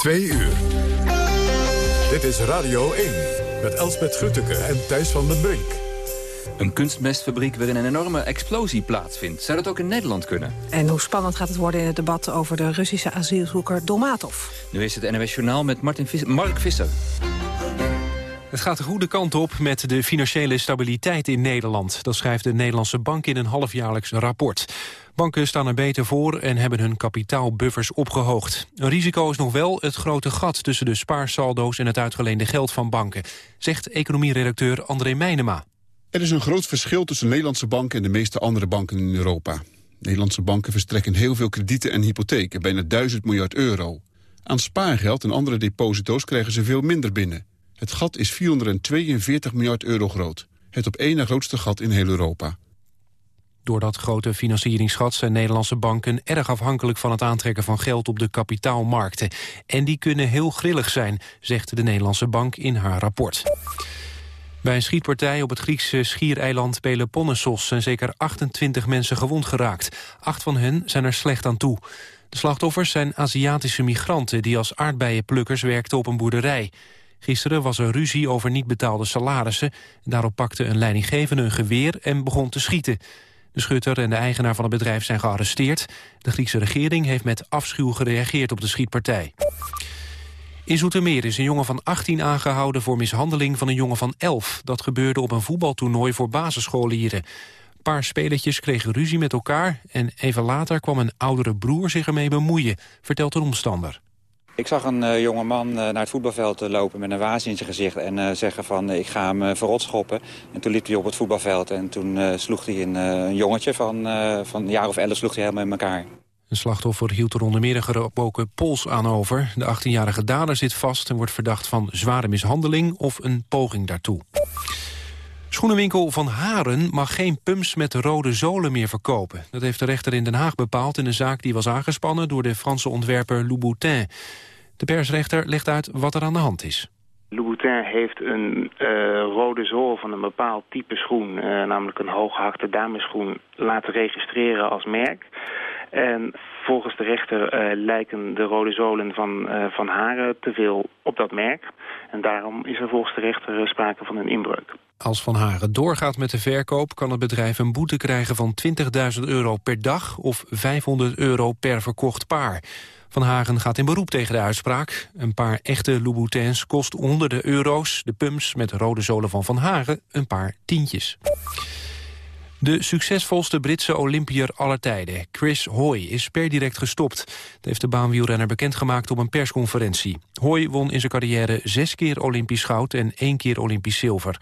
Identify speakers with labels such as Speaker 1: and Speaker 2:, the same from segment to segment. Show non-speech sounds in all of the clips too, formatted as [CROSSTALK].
Speaker 1: Twee uur. Dit is Radio 1 met Elsbeth Grutteke en Thijs van den Brink.
Speaker 2: Een kunstmestfabriek waarin een enorme explosie plaatsvindt. Zou dat ook in Nederland kunnen?
Speaker 3: En hoe spannend gaat het worden in het debat over de Russische asielzoeker Dolmatov?
Speaker 2: Nu is het NWS Journaal met Martin Vis Mark Visser.
Speaker 4: Het gaat de goede kant op met de financiële stabiliteit in Nederland. Dat schrijft de Nederlandse Bank in een halfjaarlijks rapport. Banken staan er beter voor en hebben hun kapitaalbuffers opgehoogd. Een risico is nog wel het grote gat tussen de spaarsaldo's... en het uitgeleende geld van banken, zegt economieredacteur André Meijnema.
Speaker 5: Er is een groot verschil tussen Nederlandse banken en de meeste andere banken in Europa. Nederlandse banken verstrekken heel veel kredieten en hypotheken, bijna 1000 miljard euro. Aan spaargeld en andere deposito's krijgen ze veel minder binnen. Het gat is 442 miljard euro groot. Het op één na grootste gat in heel Europa.
Speaker 4: Door dat grote financieringsgat zijn Nederlandse banken erg afhankelijk van het aantrekken van geld op de kapitaalmarkten. En die kunnen heel grillig zijn, zegt de Nederlandse bank in haar rapport. Bij een schietpartij op het Griekse schiereiland Peloponnesos zijn zeker 28 mensen gewond geraakt. Acht van hen zijn er slecht aan toe. De slachtoffers zijn Aziatische migranten die als aardbeienplukkers werkten op een boerderij. Gisteren was er ruzie over niet betaalde salarissen. Daarop pakte een leidinggevende een geweer en begon te schieten. De schutter en de eigenaar van het bedrijf zijn gearresteerd. De Griekse regering heeft met afschuw gereageerd op de schietpartij. In Zoetermeer is een jongen van 18 aangehouden voor mishandeling van een jongen van 11. Dat gebeurde op een voetbaltoernooi voor basisscholieren. Een paar spelertjes kregen ruzie met elkaar... en even later kwam een oudere broer zich ermee bemoeien, vertelt een omstander.
Speaker 6: Ik zag een uh, jonge man uh, naar het voetbalveld uh, lopen met een waas in zijn gezicht... en zeggen van ik ga hem verrot schoppen. En toen liep hij op het voetbalveld en toen sloeg hij een, een jongetje van, van een jaar of elf sloeg hij helemaal in elkaar.
Speaker 4: Een slachtoffer hield er onder meer een pols aan over. De 18-jarige dader zit vast en wordt verdacht van zware mishandeling... of een poging daartoe. Schoenenwinkel Van Haren mag geen pumps met rode zolen meer verkopen. Dat heeft de rechter in Den Haag bepaald in een zaak die was aangespannen... door de Franse ontwerper Louboutin. De persrechter legt uit wat er aan de hand is.
Speaker 7: Louboutin heeft een uh, rode zool van een bepaald type schoen... Uh, namelijk een hooggehakte dameschoen, laten registreren als merk... En volgens de rechter uh, lijken de rode zolen van, van Haren te veel op dat merk. En daarom is er volgens de rechter sprake van een inbreuk.
Speaker 4: Als Van Haren doorgaat met de verkoop... kan het bedrijf een boete krijgen van 20.000 euro per dag... of 500 euro per verkocht paar. Van Hagen gaat in beroep tegen de uitspraak. Een paar echte Louboutins kost honderden euro's. De pumps met rode zolen van Van Hagen een paar tientjes. De succesvolste Britse Olympiër aller tijden, Chris Hoy, is per direct gestopt. Dat heeft de baanwielrenner bekendgemaakt op een persconferentie. Hoy won in zijn carrière zes keer Olympisch goud en één keer Olympisch zilver.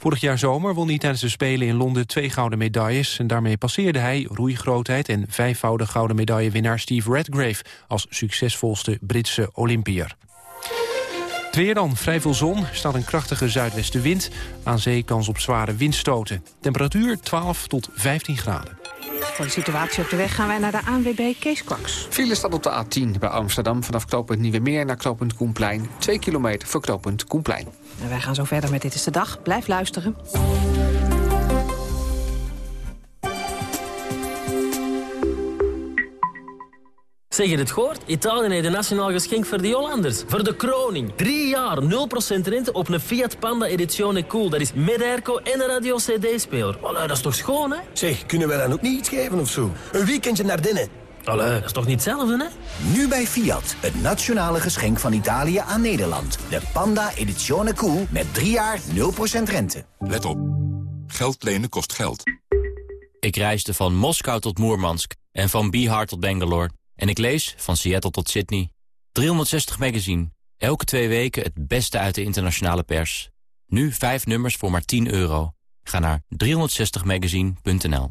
Speaker 4: Vorig jaar zomer won hij tijdens de Spelen in Londen twee gouden medailles... en daarmee passeerde hij roeigrootheid en vijfvoudig gouden medaillewinnaar Steve Redgrave... als succesvolste Britse Olympiër. Het weer dan, vrij veel zon, staat een krachtige zuidwestenwind. Aan zee kans op zware windstoten. Temperatuur 12 tot 15 graden.
Speaker 3: Voor de situatie op de weg gaan wij naar de ANWB Kees Kwaks.
Speaker 8: File staat op de A10 bij Amsterdam vanaf knooppunt Nieuwe Meer naar knooppunt Koenplein. 2 kilometer voor knooppunt Koenplein.
Speaker 3: En wij gaan zo verder met Dit is de Dag. Blijf luisteren.
Speaker 9: Zeg je het gehoord? Italië heeft een nationaal geschenk voor de Hollanders. Voor de kroning. Drie jaar 0% rente op een Fiat Panda Edizione Cool. Dat is met airco en een radio-cd-speler. dat is toch schoon, hè?
Speaker 10: Zeg, kunnen we dan ook niet iets geven of zo? Een weekendje naar binnen.
Speaker 9: Allee, dat is toch niet hetzelfde, hè?
Speaker 11: Nu bij Fiat, het nationale geschenk van Italië aan Nederland. De Panda Edizione Cool met drie jaar 0% rente.
Speaker 12: Let op. Geld lenen kost geld.
Speaker 13: Ik reisde van Moskou tot Moermansk en van Bihar tot Bangalore. En ik lees, van Seattle tot Sydney, 360 magazine. Elke twee weken het beste uit de internationale pers. Nu vijf nummers voor maar 10 euro. Ga naar 360magazine.nl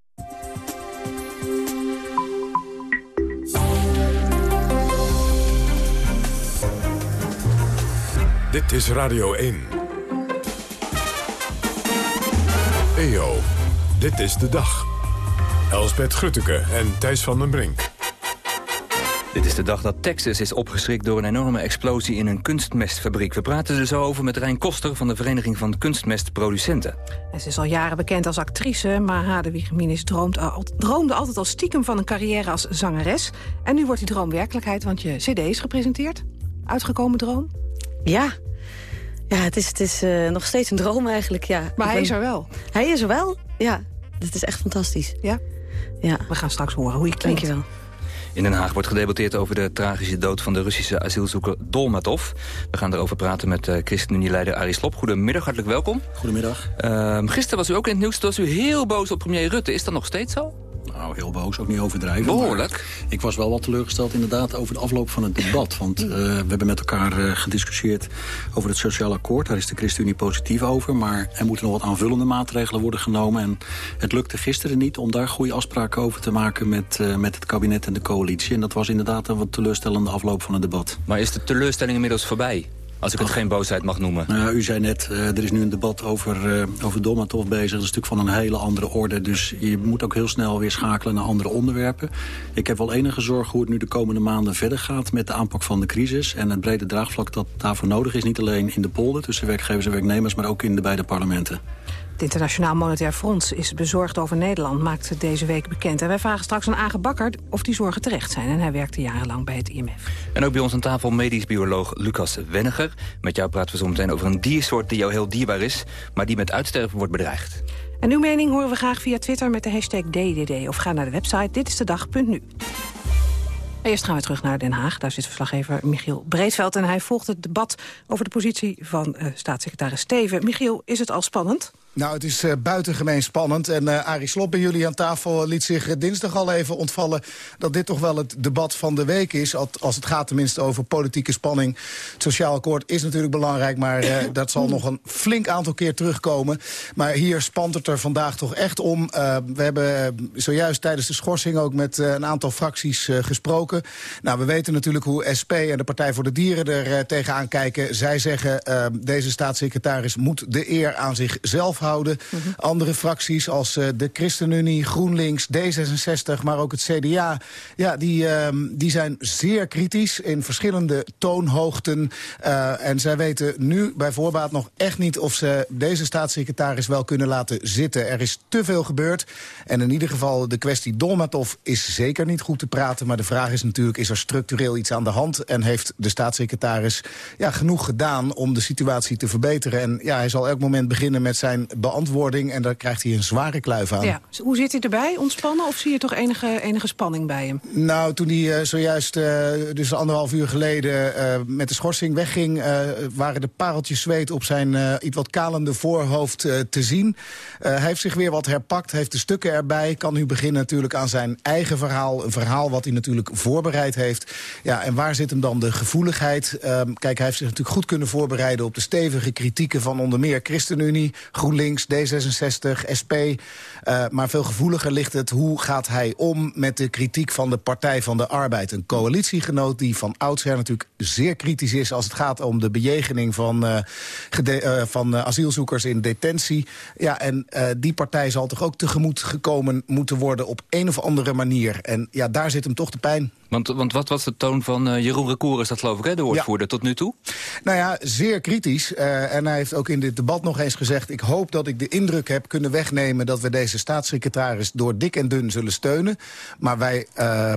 Speaker 1: Dit is Radio 1. EO, dit is de dag. Elsbeth Grutteke en Thijs van den Brink.
Speaker 2: Dit is de dag dat Texas is opgeschrikt door een enorme explosie in een kunstmestfabriek. We praten er zo over met Rijn Koster van de Vereniging van Kunstmestproducenten.
Speaker 3: Ze is al jaren bekend als actrice, maar Hadewig Minis al, droomde altijd al stiekem van een carrière als zangeres. En nu wordt die droom werkelijkheid, want je cd is gepresenteerd. Uitgekomen droom?
Speaker 14: Ja, ja het is, het is uh, nog steeds een droom eigenlijk. Ja.
Speaker 3: Maar hij is er wel?
Speaker 14: Hij is er wel, ja. Dat is echt fantastisch.
Speaker 3: Ja?
Speaker 14: Ja.
Speaker 3: We gaan straks horen hoe je klinkt.
Speaker 14: Dankjewel.
Speaker 2: In Den Haag wordt gedebatteerd over de tragische dood van de Russische asielzoeker Dolmatov. We gaan erover praten met uh, ChristenUnie-leider Arie Slob. Goedemiddag, hartelijk welkom.
Speaker 15: Goedemiddag.
Speaker 2: Uh, gisteren was u ook in het nieuws, toen was u heel boos op premier Rutte. Is dat nog steeds zo?
Speaker 15: Nou, heel boos, ook niet overdrijven.
Speaker 2: Behoorlijk.
Speaker 15: Ik was wel wat teleurgesteld inderdaad over de afloop van het debat. Want uh, we hebben met elkaar uh, gediscussieerd over het sociaal akkoord. Daar is de ChristenUnie positief over. Maar er moeten nog wat aanvullende maatregelen worden genomen. En het lukte gisteren niet om daar goede afspraken over te maken... met, uh, met het kabinet en de coalitie. En dat was inderdaad een wat teleurstellende afloop van het debat.
Speaker 2: Maar is de teleurstelling inmiddels voorbij? Als ik het geen boosheid mag noemen.
Speaker 15: Nou, u zei net, uh, er is nu een debat over, uh, over Dolmatov bezig. Dat is natuurlijk van een hele andere orde. Dus je moet ook heel snel weer schakelen naar andere onderwerpen. Ik heb wel enige zorg hoe het nu de komende maanden verder gaat... met de aanpak van de crisis. En het brede draagvlak dat daarvoor nodig is. Niet alleen in de polder tussen werkgevers en werknemers... maar ook in de beide parlementen.
Speaker 3: Het Internationaal Monetair Fonds is bezorgd over Nederland, maakt deze week bekend. En wij vragen straks aan Age Bakker of die zorgen terecht zijn. En hij werkte jarenlang bij het IMF.
Speaker 2: En ook bij ons aan tafel medisch bioloog Lucas Wenniger. Met jou praten we zo meteen over een diersoort die jou heel dierbaar is... maar die met uitsterven wordt bedreigd.
Speaker 3: En uw mening horen we graag via Twitter met de hashtag DDD. Of ga naar de website ditistedag.nu. Eerst gaan we terug naar Den Haag. Daar zit verslaggever Michiel Breedveld. En hij volgt het debat over de positie van uh, staatssecretaris Steven. Michiel, is het al spannend?
Speaker 16: Nou, het is uh, buitengemeen spannend. En uh, Arie Slob bij jullie aan tafel liet zich dinsdag al even ontvallen... dat dit toch wel het debat van de week is. Als het gaat tenminste over politieke spanning. Het sociaal akkoord is natuurlijk belangrijk... maar dat zal nog een flink aantal keer terugkomen. Maar hier spant het er vandaag toch echt om. we hebben zojuist tijdens de schorsing ook met een aantal fracties gesproken. Nou, we weten natuurlijk hoe SP en de Partij voor de Dieren er tegenaan kijken. Zij zeggen, deze staatssecretaris moet de eer aan zichzelf houden. Mm -hmm. Andere fracties als uh, de ChristenUnie, GroenLinks, D66, maar ook het CDA... Ja, die, uh, die zijn zeer kritisch in verschillende toonhoogten. Uh, en zij weten nu bij voorbaat nog echt niet... of ze deze staatssecretaris wel kunnen laten zitten. Er is te veel gebeurd. En in ieder geval de kwestie Dolmatov is zeker niet goed te praten. Maar de vraag is natuurlijk, is er structureel iets aan de hand? En heeft de staatssecretaris ja, genoeg gedaan om de situatie te verbeteren? En ja, hij zal elk moment beginnen met zijn beantwoording... en daar krijgt hij een zware kluif aan.
Speaker 3: Ja. Hoe zit hij erbij? Ontspannen? Of zie je toch enige, enige spanning bij hem?
Speaker 16: Nou, toen hij uh, zojuist, uh, dus anderhalf uur geleden... Uh, met de schorsing wegging... waren de pareltjes zweet op zijn iets wat kalende voorhoofd te zien. hij heeft zich weer wat herpakt, heeft de stukken erbij. Kan nu beginnen natuurlijk aan zijn eigen verhaal. Een verhaal wat hij natuurlijk voorbereid heeft. Ja, en waar zit hem dan de gevoeligheid? kijk, hij heeft zich natuurlijk goed kunnen voorbereiden... op de stevige kritieken van onder meer ChristenUnie, GroenLinks GroenLinks, D66, SP. Uh, maar veel gevoeliger ligt het hoe gaat hij om met de kritiek van de Partij van de Arbeid. Een coalitiegenoot die van oudsher natuurlijk zeer kritisch is... als het gaat om de bejegening van, uh, uh, van asielzoekers in detentie. Ja, en die partij zal toch ook tegemoet gekomen moeten worden op een of andere manier. En ja, daar zit hem toch de pijn.
Speaker 2: Want, want wat was de toon van uh, Jeroen Recour, is dat geloof ik, hè, de woordvoerder, tot nu toe?
Speaker 16: Nou ja, zeer kritisch. Uh, en hij heeft ook in dit debat nog eens gezegd... ik hoop dat ik de indruk heb kunnen wegnemen... dat we deze staatssecretaris door dik en dun zullen steunen. Maar wij... Uh,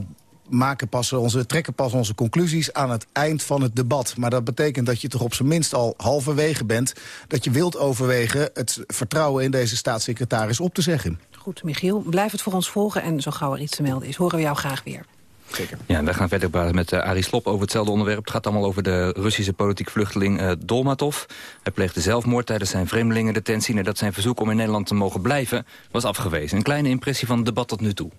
Speaker 16: maken onze, trekken pas onze conclusies aan het eind van het debat. Maar dat betekent dat je toch op zijn minst al halverwege bent... dat je wilt overwegen het vertrouwen in deze staatssecretaris op te zeggen.
Speaker 3: Goed, Michiel, blijf het voor ons volgen en zo gauw er iets te melden is... horen we jou graag weer.
Speaker 2: Ja, we gaan verder met uh, Arie Slop over hetzelfde onderwerp. Het gaat allemaal over de Russische politiek vluchteling uh, Dolmatov. Hij pleegde zelfmoord tijdens zijn vreemdelingendetentie... nadat zijn verzoek om in Nederland te mogen blijven was afgewezen. Een kleine impressie van het debat tot nu toe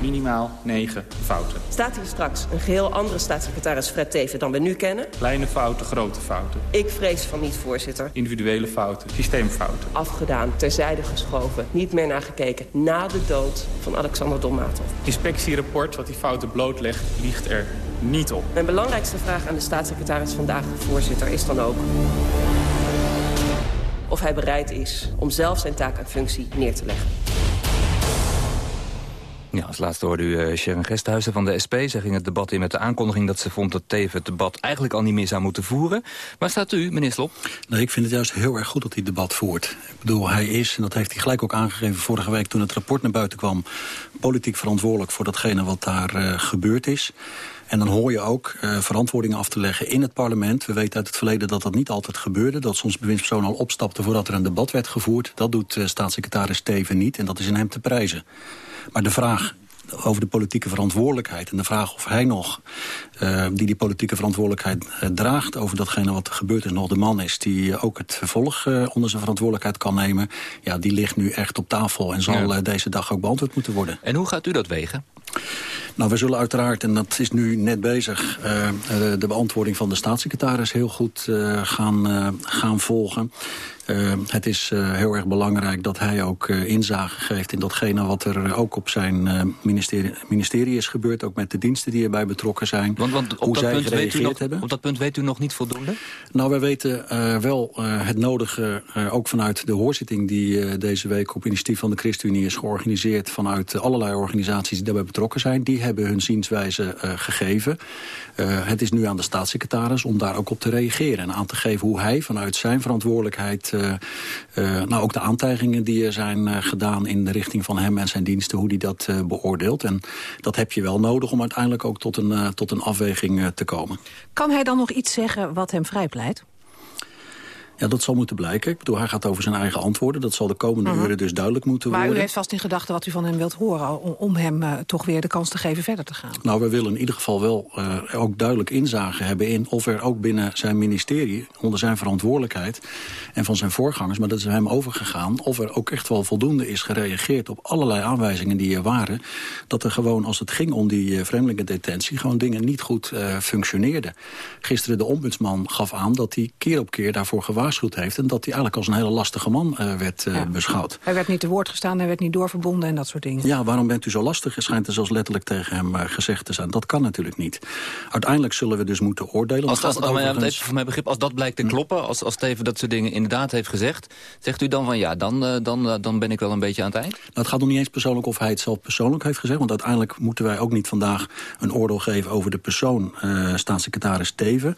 Speaker 17: minimaal negen fouten.
Speaker 18: Staat hier straks een geheel andere staatssecretaris Fred Teven dan we nu kennen?
Speaker 17: Kleine fouten, grote fouten.
Speaker 18: Ik vrees van niet, voorzitter.
Speaker 17: Individuele fouten, systeemfouten.
Speaker 18: Afgedaan, terzijde geschoven, niet meer naar gekeken. Na de dood van Alexander Dolmatov.
Speaker 17: Inspectierapport wat die fouten blootlegt, liegt er niet op.
Speaker 18: Mijn belangrijkste vraag aan de staatssecretaris vandaag, voorzitter, is dan ook of hij bereid is om zelf zijn taak en functie neer te leggen.
Speaker 2: Ja, als laatste hoorde u uh, Sharon Gesthuizen van de SP. Zij ging het debat in met de aankondiging dat ze vond dat Teven het debat eigenlijk al niet meer zou moeten voeren. Waar staat u, meneer Slop?
Speaker 15: Nee, ik vind het juist heel erg goed dat hij het debat voert. Ik bedoel, hij is, en dat heeft hij gelijk ook aangegeven vorige week toen het rapport naar buiten kwam, politiek verantwoordelijk voor datgene wat daar uh, gebeurd is. En dan hoor je ook uh, verantwoordingen af te leggen in het parlement. We weten uit het verleden dat dat niet altijd gebeurde. Dat soms bewindspersoon al opstapte voordat er een debat werd gevoerd. Dat doet uh, staatssecretaris Teven niet en dat is in hem te prijzen. Maar de vraag over de politieke verantwoordelijkheid... en de vraag of hij nog, uh, die die politieke verantwoordelijkheid uh, draagt... over datgene wat er gebeurt is, nog de man is... die ook het vervolg onder zijn verantwoordelijkheid kan nemen... ja, die ligt nu echt op tafel en zal ja. deze dag ook beantwoord moeten worden.
Speaker 2: En hoe gaat u dat wegen?
Speaker 15: Nou, we zullen uiteraard, en dat is nu net bezig... de beantwoording van de staatssecretaris heel goed gaan, gaan volgen... Het is heel erg belangrijk dat hij ook inzage geeft in datgene wat er ook op zijn ministerie, ministerie, is gebeurd. Ook met de diensten die erbij betrokken zijn.
Speaker 2: Want, want op,
Speaker 15: hoe
Speaker 2: dat
Speaker 15: zij
Speaker 2: punt weet u nog,
Speaker 15: hebben.
Speaker 2: op dat punt weet u nog niet voldoende?
Speaker 15: Nou, wij weten wel het nodige, ook vanuit de hoorzitting die deze week op initiatief van de ChristenUnie is georganiseerd. Vanuit allerlei organisaties die daarbij betrokken zijn. Die hebben hun zienswijze gegeven. het is nu aan de staatssecretaris om daar ook op te reageren. En aan te geven hoe hij vanuit zijn verantwoordelijkheid uh, nou ook de aantijgingen die er zijn gedaan in de richting van hem en zijn diensten, hoe hij dat beoordeelt. En dat heb je wel nodig om uiteindelijk ook tot een, tot een afweging te komen.
Speaker 3: Kan hij dan nog iets zeggen wat hem vrijpleit?
Speaker 15: Ja, dat zal moeten blijken. Ik bedoel, hij gaat over zijn eigen antwoorden. Dat zal de komende
Speaker 3: Mhm.
Speaker 15: uren dus duidelijk moeten
Speaker 3: Maar
Speaker 15: worden.
Speaker 3: u heeft vast in gedachten wat u van hem wilt horen... om, om hem uh, toch weer de kans te geven verder te gaan.
Speaker 15: Nou, we willen in ieder geval wel uh, ook duidelijk inzage hebben in... of er ook binnen zijn ministerie, onder zijn verantwoordelijkheid... en van zijn voorgangers, maar dat is hem overgegaan... of er ook echt wel voldoende is gereageerd op allerlei aanwijzingen die er waren... dat er gewoon, als het ging om die uh, vreemdelingendetentie... gewoon dingen niet goed functioneerden. Gisteren de ombudsman gaf aan dat hij keer op keer daarvoor gewaarschuwd heeft... en dat hij eigenlijk als een hele lastige man uh, werd uh, ja. beschouwd.
Speaker 3: Hij werd niet te woord gestaan, hij werd niet doorverbonden en dat soort dingen.
Speaker 15: Ja, waarom bent u zo lastig? Schijnt er zelfs letterlijk tegen hem uh, gezegd te zijn. Dat kan natuurlijk niet. Uiteindelijk zullen we dus moeten oordelen.
Speaker 2: Als, dat, als,
Speaker 15: overigens...
Speaker 2: even voor mijn begrip, als dat blijkt te kloppen, als, als Steven dat soort dingen inderdaad heeft gezegd... zegt u dan van ja, dan, dan, dan ben ik wel een beetje aan het eind?
Speaker 15: Nou, het gaat nog niet eens persoonlijk of hij het zelf persoonlijk heeft gezegd. Want uiteindelijk moeten wij ook niet vandaag een oordeel geven over de persoon staatssecretaris Teven.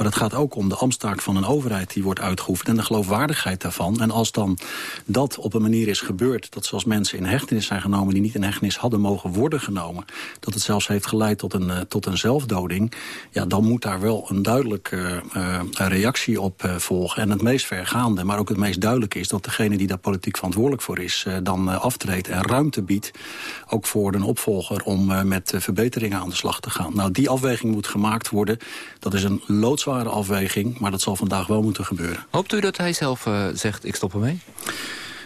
Speaker 15: Maar het gaat ook om de ambtstaak van een overheid die wordt uitgeoefend... en de geloofwaardigheid daarvan. En als dan dat op een manier is gebeurd... dat zoals mensen in hechtenis zijn genomen... die niet in hechtenis hadden mogen worden genomen... dat het zelfs heeft geleid tot een, uh, tot een zelfdoding... ja, dan moet daar wel een duidelijke uh, reactie op volgen. En het meest vergaande, maar ook het meest duidelijke is... dat degene die daar politiek verantwoordelijk voor is... dan aftreedt en ruimte biedt... ook voor een opvolger om met verbeteringen aan de slag te gaan. Nou, die afweging moet gemaakt worden. Dat is een afweging, maar dat zal vandaag wel moeten gebeuren.
Speaker 2: Hoopt u dat hij zelf uh, zegt, ik stop ermee?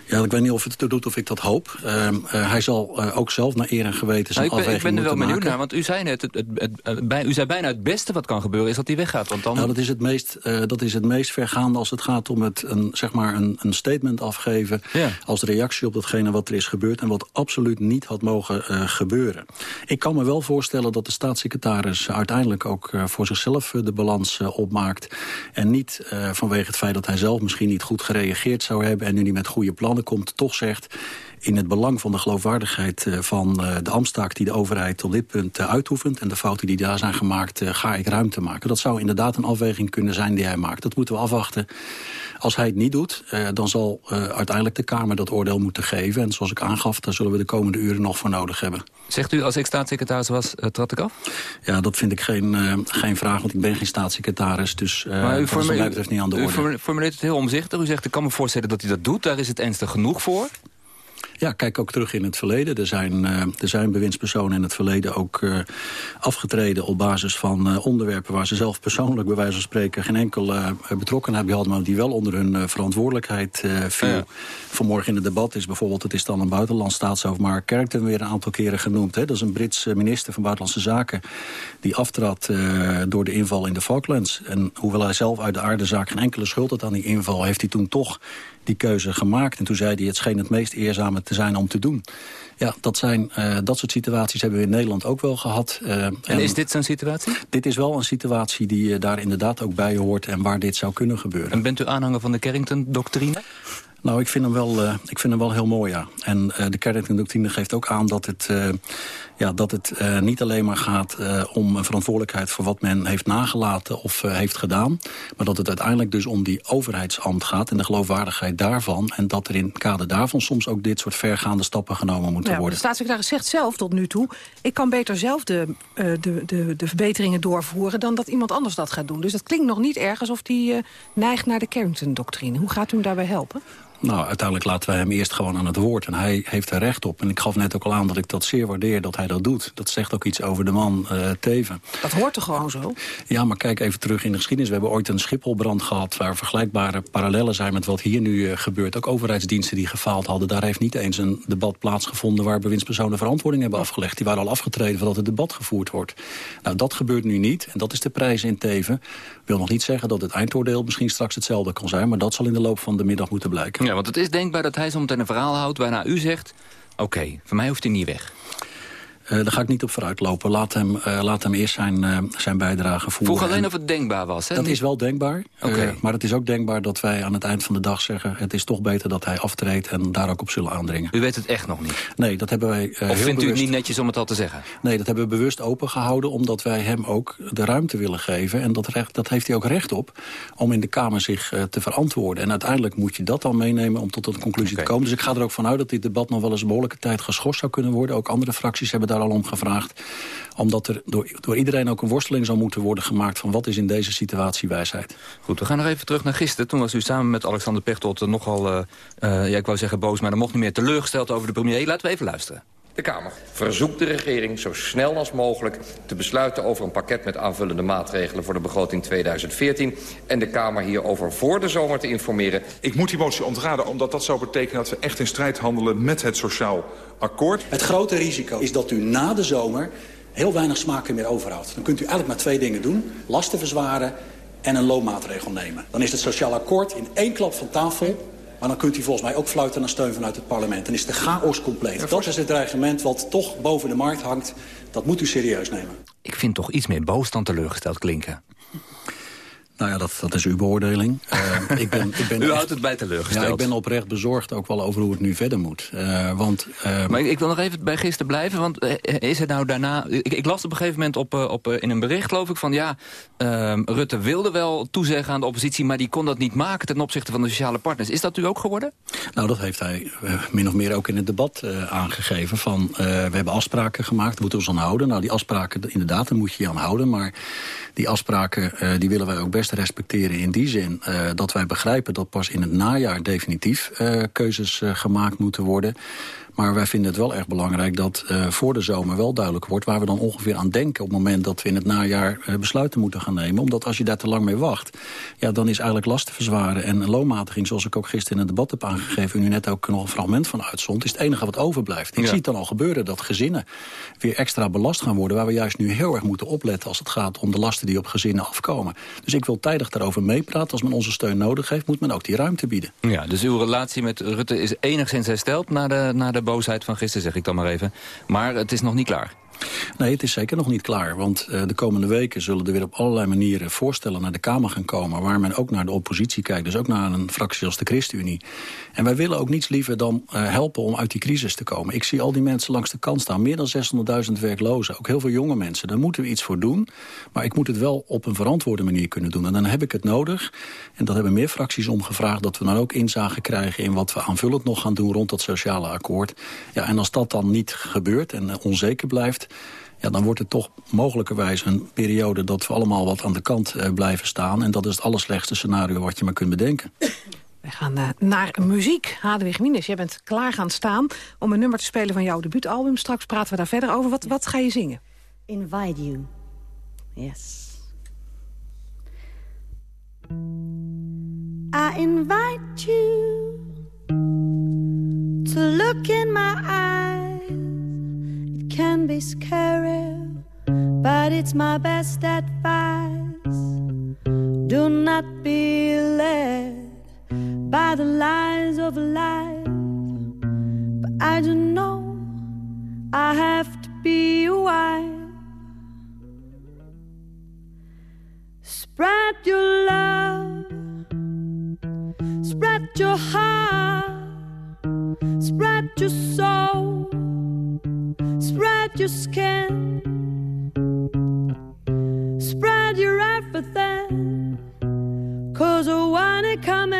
Speaker 15: Ja, ik weet niet of het doet of ik dat hoop. Uh, uh, hij zal uh, ook zelf naar eer en geweten zijn
Speaker 2: nou, ik ben, Ik ben er wel benieuwd
Speaker 15: maken.
Speaker 2: naar, want u zei net, het, het, het, bij, u zei bijna het beste wat kan gebeuren is dat hij weggaat. Want dan...
Speaker 15: Nou, dat is het meest, dat is het meest vergaande als het gaat om het, een, zeg maar een, een statement afgeven...
Speaker 2: Ja.
Speaker 15: als reactie op datgene wat er is gebeurd... en wat absoluut niet had mogen gebeuren. Ik kan me wel voorstellen dat de staatssecretaris uiteindelijk ook voor zichzelf de balans opmaakt... en niet vanwege het feit dat hij zelf misschien niet goed gereageerd zou hebben... en nu niet met goede plannen komt, toch zegt in het belang van de geloofwaardigheid van de ambtstaak die de overheid tot dit punt uitoefent... en de fouten die daar zijn gemaakt, ga ik ruimte maken. Dat zou inderdaad een afweging kunnen zijn die hij maakt. Dat moeten we afwachten. Als hij het niet doet, dan zal uiteindelijk de Kamer dat oordeel moeten geven. En zoals ik aangaf, daar zullen we de komende uren nog voor nodig hebben.
Speaker 2: Zegt u, als ik staatssecretaris was, trad ik af?
Speaker 15: Ja, dat vind ik geen, geen vraag, want ik ben geen staatssecretaris. Dus
Speaker 2: maar u
Speaker 15: dat is mij betreft niet aan de orde.
Speaker 2: U formuleert het heel omzichtig. U zegt, ik kan me voorstellen dat hij dat doet. Daar is het ernstig genoeg voor.
Speaker 15: Ja, kijk ook terug in het verleden. Er zijn, uh, er zijn bewindspersonen in het verleden ook uh, afgetreden... op basis van uh, onderwerpen waar ze zelf persoonlijk... bij wijze van spreken geen enkel betrokkenheid bij hadden... maar die wel onder hun verantwoordelijkheid viel. Ja. Vanmorgen in het debat is bijvoorbeeld... het is dan een buitenlands staatshoofd... maar Carrington weer een aantal keren genoemd. Hè. Dat is een Brits minister van Buitenlandse Zaken... die aftrad door de inval in de Falklands. En hoewel hij zelf uit de aardezaak geen enkele schuld had aan die inval... heeft hij toen toch die keuze gemaakt. En toen zei hij, het scheen het meest eerzame te zijn om te doen. Ja, dat, zijn, uh, dat soort situaties hebben we in Nederland ook wel gehad. Uh,
Speaker 2: en, en is dit zo'n situatie?
Speaker 15: Dit is wel een situatie die uh, daar inderdaad ook bij hoort... en waar dit zou kunnen gebeuren.
Speaker 2: En bent u aanhanger van de Carrington-doctrine?
Speaker 15: Nou, ik vind hem wel, ik vind hem wel heel mooi, ja. En de Carrington-doctrine geeft ook aan dat het, ja, dat het niet alleen maar gaat om een verantwoordelijkheid... voor wat men heeft nagelaten of heeft gedaan. Maar dat het uiteindelijk dus om die overheidsambt gaat... en de geloofwaardigheid daarvan. En dat er in het kader daarvan soms ook dit soort vergaande stappen genomen moeten
Speaker 3: ja,
Speaker 15: worden.
Speaker 3: De staatssecretaris zegt zelf tot nu toe... ik kan beter zelf de, de, de, de verbeteringen doorvoeren... dan dat iemand anders dat gaat doen. Dus dat klinkt nog niet erg alsof hij neigt naar de Carrington-doctrine. Hoe gaat u hem daarbij helpen?
Speaker 15: Nou, uiteindelijk laten wij hem eerst gewoon aan het woord. En hij heeft er recht op. En ik gaf net ook al aan dat ik dat zeer waardeer dat hij dat doet. Dat zegt ook iets over de man uh, Teven.
Speaker 3: Dat hoort toch gewoon zo?
Speaker 15: Ja, maar kijk even terug in de geschiedenis. We hebben ooit een Schipholbrand gehad... waar vergelijkbare parallellen zijn met wat hier nu uh, gebeurt. Ook overheidsdiensten die gefaald hadden. Daar heeft niet eens een debat plaatsgevonden... waar bewindspersonen verantwoording hebben afgelegd. Die waren al afgetreden voordat het debat gevoerd wordt. Nou, dat gebeurt nu niet. En dat is de prijs in Teven. Ik wil nog niet zeggen dat het eindoordeel misschien straks hetzelfde kan zijn... maar dat zal in de loop van de middag moeten blijken.
Speaker 2: Ja, want het is denkbaar dat hij meteen een verhaal houdt... waarna u zegt, oké, okay, voor mij hoeft hij niet weg.
Speaker 15: Uh, daar ga ik niet op vooruit lopen. Laat hem, uh, laat hem eerst zijn, uh, zijn bijdrage voeren.
Speaker 2: Vroeg alleen en of het denkbaar was. Hè?
Speaker 15: Dat is wel denkbaar.
Speaker 2: Okay.
Speaker 15: maar het is ook denkbaar dat wij aan het eind van de dag zeggen... het is toch beter dat hij aftreedt en daar ook op zullen aandringen.
Speaker 2: U weet het echt nog niet?
Speaker 15: Nee, dat hebben wij
Speaker 2: Of vindt u het niet netjes om het al te zeggen?
Speaker 15: Nee, dat hebben we bewust opengehouden... omdat wij hem ook de ruimte willen geven. En dat, recht, dat heeft hij ook recht op om in de Kamer zich te verantwoorden. En uiteindelijk moet je dat dan meenemen om tot een conclusie okay. te komen. Dus ik ga er ook vanuit dat dit debat nog wel eens een behoorlijke tijd geschorst zou kunnen worden. Ook andere fracties hebben daar al om gevraagd omdat er door, door iedereen ook een worsteling zou moeten worden gemaakt... van wat is in deze situatie wijsheid.
Speaker 2: Goed, we gaan nog even terug naar gisteren. Toen was u samen met Alexander Pechtold nogal, uh, uh, ja, ik wou zeggen boos... maar dan mocht niet meer teleurgesteld over de premier. Laten we even luisteren.
Speaker 19: De Kamer verzoekt de regering zo snel als mogelijk te besluiten over een pakket met aanvullende maatregelen voor de begroting 2014 en de Kamer hierover voor de zomer te informeren.
Speaker 20: Ik moet die motie ontraden omdat dat zou betekenen dat we echt in strijd handelen met het sociaal akkoord.
Speaker 15: Het grote risico is dat u na de zomer heel weinig smaken meer overhoudt. Dan kunt u eigenlijk maar twee dingen doen. Lasten verzwaren en een loonmaatregel nemen. Dan is het sociaal akkoord in één klap van tafel maar dan kunt u volgens mij ook fluiten naar steun vanuit het parlement. Dan is de chaos compleet. Ja, dat is het dreigement wat toch boven de markt hangt. Dat moet u serieus nemen.
Speaker 2: Ik vind toch iets meer boos dan teleurgesteld klinken.
Speaker 15: Nou ja, dat, dat is uw beoordeling. Uh, [LAUGHS] ik ben, ik ben
Speaker 2: U houdt het bij teleurgesteld.
Speaker 15: Ja, ik ben oprecht bezorgd ook wel over hoe het nu verder moet. Uh, want, uh,
Speaker 2: maar ik, ik wil nog even bij gisteren blijven. Want is het nou daarna... Ik, ik las op een gegeven moment op, op, in een bericht, geloof ik, van ja... ehm, Rutte wilde wel toezeggen aan de oppositie... maar die kon dat niet maken ten opzichte van de sociale partners. Is dat u ook geworden?
Speaker 15: Nou, dat heeft hij min of meer ook in het debat aangegeven. Van, we hebben afspraken gemaakt, moeten we ons aan houden. Nou, die afspraken, inderdaad, daar moet je je aan houden. Maar die afspraken, die willen wij ook best respecteren in die zin uh, dat wij begrijpen dat pas in het najaar definitief uh, keuzes uh, gemaakt moeten worden. Maar wij vinden het wel erg belangrijk dat uh, voor de zomer wel duidelijk wordt... waar we dan ongeveer aan denken op het moment dat we in het najaar uh, besluiten moeten gaan nemen. Omdat als je daar te lang mee wacht, ja, dan is eigenlijk lasten verzwaren. En loonmatiging, zoals ik ook gisteren in het debat heb aangegeven... u net ook nog een fragment van uitzond, is het enige wat overblijft. Ik ja. zie het dan al gebeuren dat gezinnen weer extra belast gaan worden... waar we juist nu heel erg moeten opletten als het gaat om de lasten die op gezinnen afkomen. Dus ik wil tijdig daarover meepraten. Als men onze steun nodig heeft, moet men ook die ruimte bieden.
Speaker 2: Ja, dus uw relatie met Rutte is enigszins hersteld na de, na de boosheid van gisteren, zeg ik dan maar even. Maar het is nog niet klaar.
Speaker 15: Nee, het is zeker nog niet klaar. Want uh, de komende weken zullen er weer op allerlei manieren voorstellen naar de Kamer gaan komen... waar men ook naar de oppositie kijkt. Dus ook naar een fractie als de ChristenUnie. En wij willen ook niets liever dan uh, helpen om uit die crisis te komen. Ik zie al die mensen langs de kant staan. Meer dan 600.000 werklozen. Ook heel veel jonge mensen. Daar moeten we iets voor doen. Maar ik moet het wel op een verantwoorde manier kunnen doen. En dan heb ik het nodig. En dat hebben meer fracties om gevraagd... dat we dan ook inzage krijgen in wat we aanvullend nog gaan doen... rond dat sociale akkoord. Ja, en als dat dan niet gebeurt en onzeker blijft ja, dan wordt het toch mogelijkerwijs een periode... dat we allemaal wat aan de kant uh, blijven staan. En dat is het allerslechtste scenario wat je maar kunt bedenken.
Speaker 3: We gaan uh, naar muziek. Hadewig Minus, jij bent klaar gaan staan om een nummer te spelen van jouw debuutalbum. Straks praten we daar verder over. Wat, wat ga je zingen?
Speaker 14: Invite you. Yes. I invite you to look in my eyes. Can be scary, but it's my best advice. Do not be led by the lies of life. But I don't know, I have to be a wife. Spread your love, spread your heart, spread your soul Spread your skin, spread your everything, cause I wanna come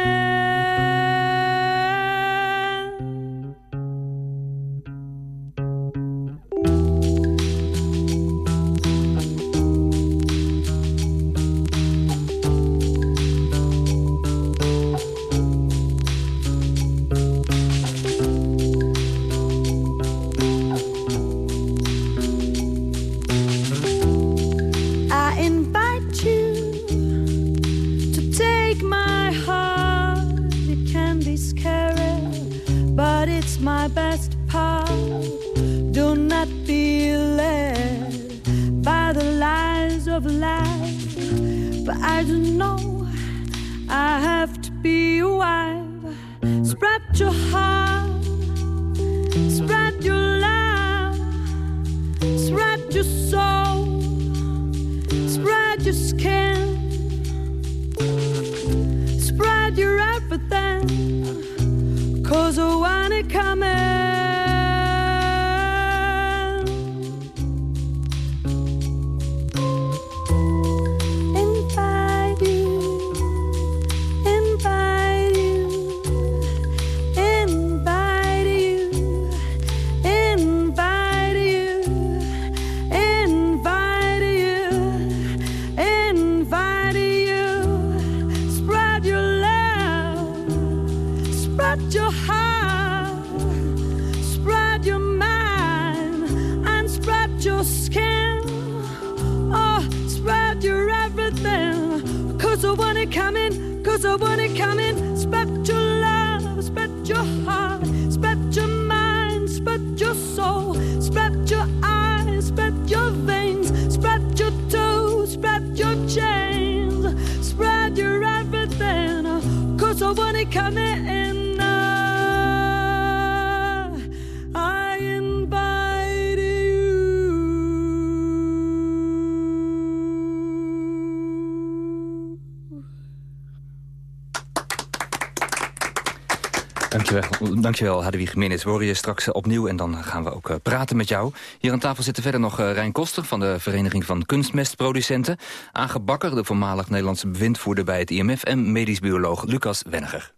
Speaker 14: your heart,
Speaker 2: Dankjewel, Hadewig Minnes. We horen je straks eh, opnieuw en dan gaan we ook uh, praten met jou. Hier aan tafel zitten verder nog Rijn Koster van de Vereniging van Kunstmestproducenten. Aage Bakker, de voormalig Nederlandse bewindvoerder bij het IMF... en medisch bioloog Lucas Wenniger.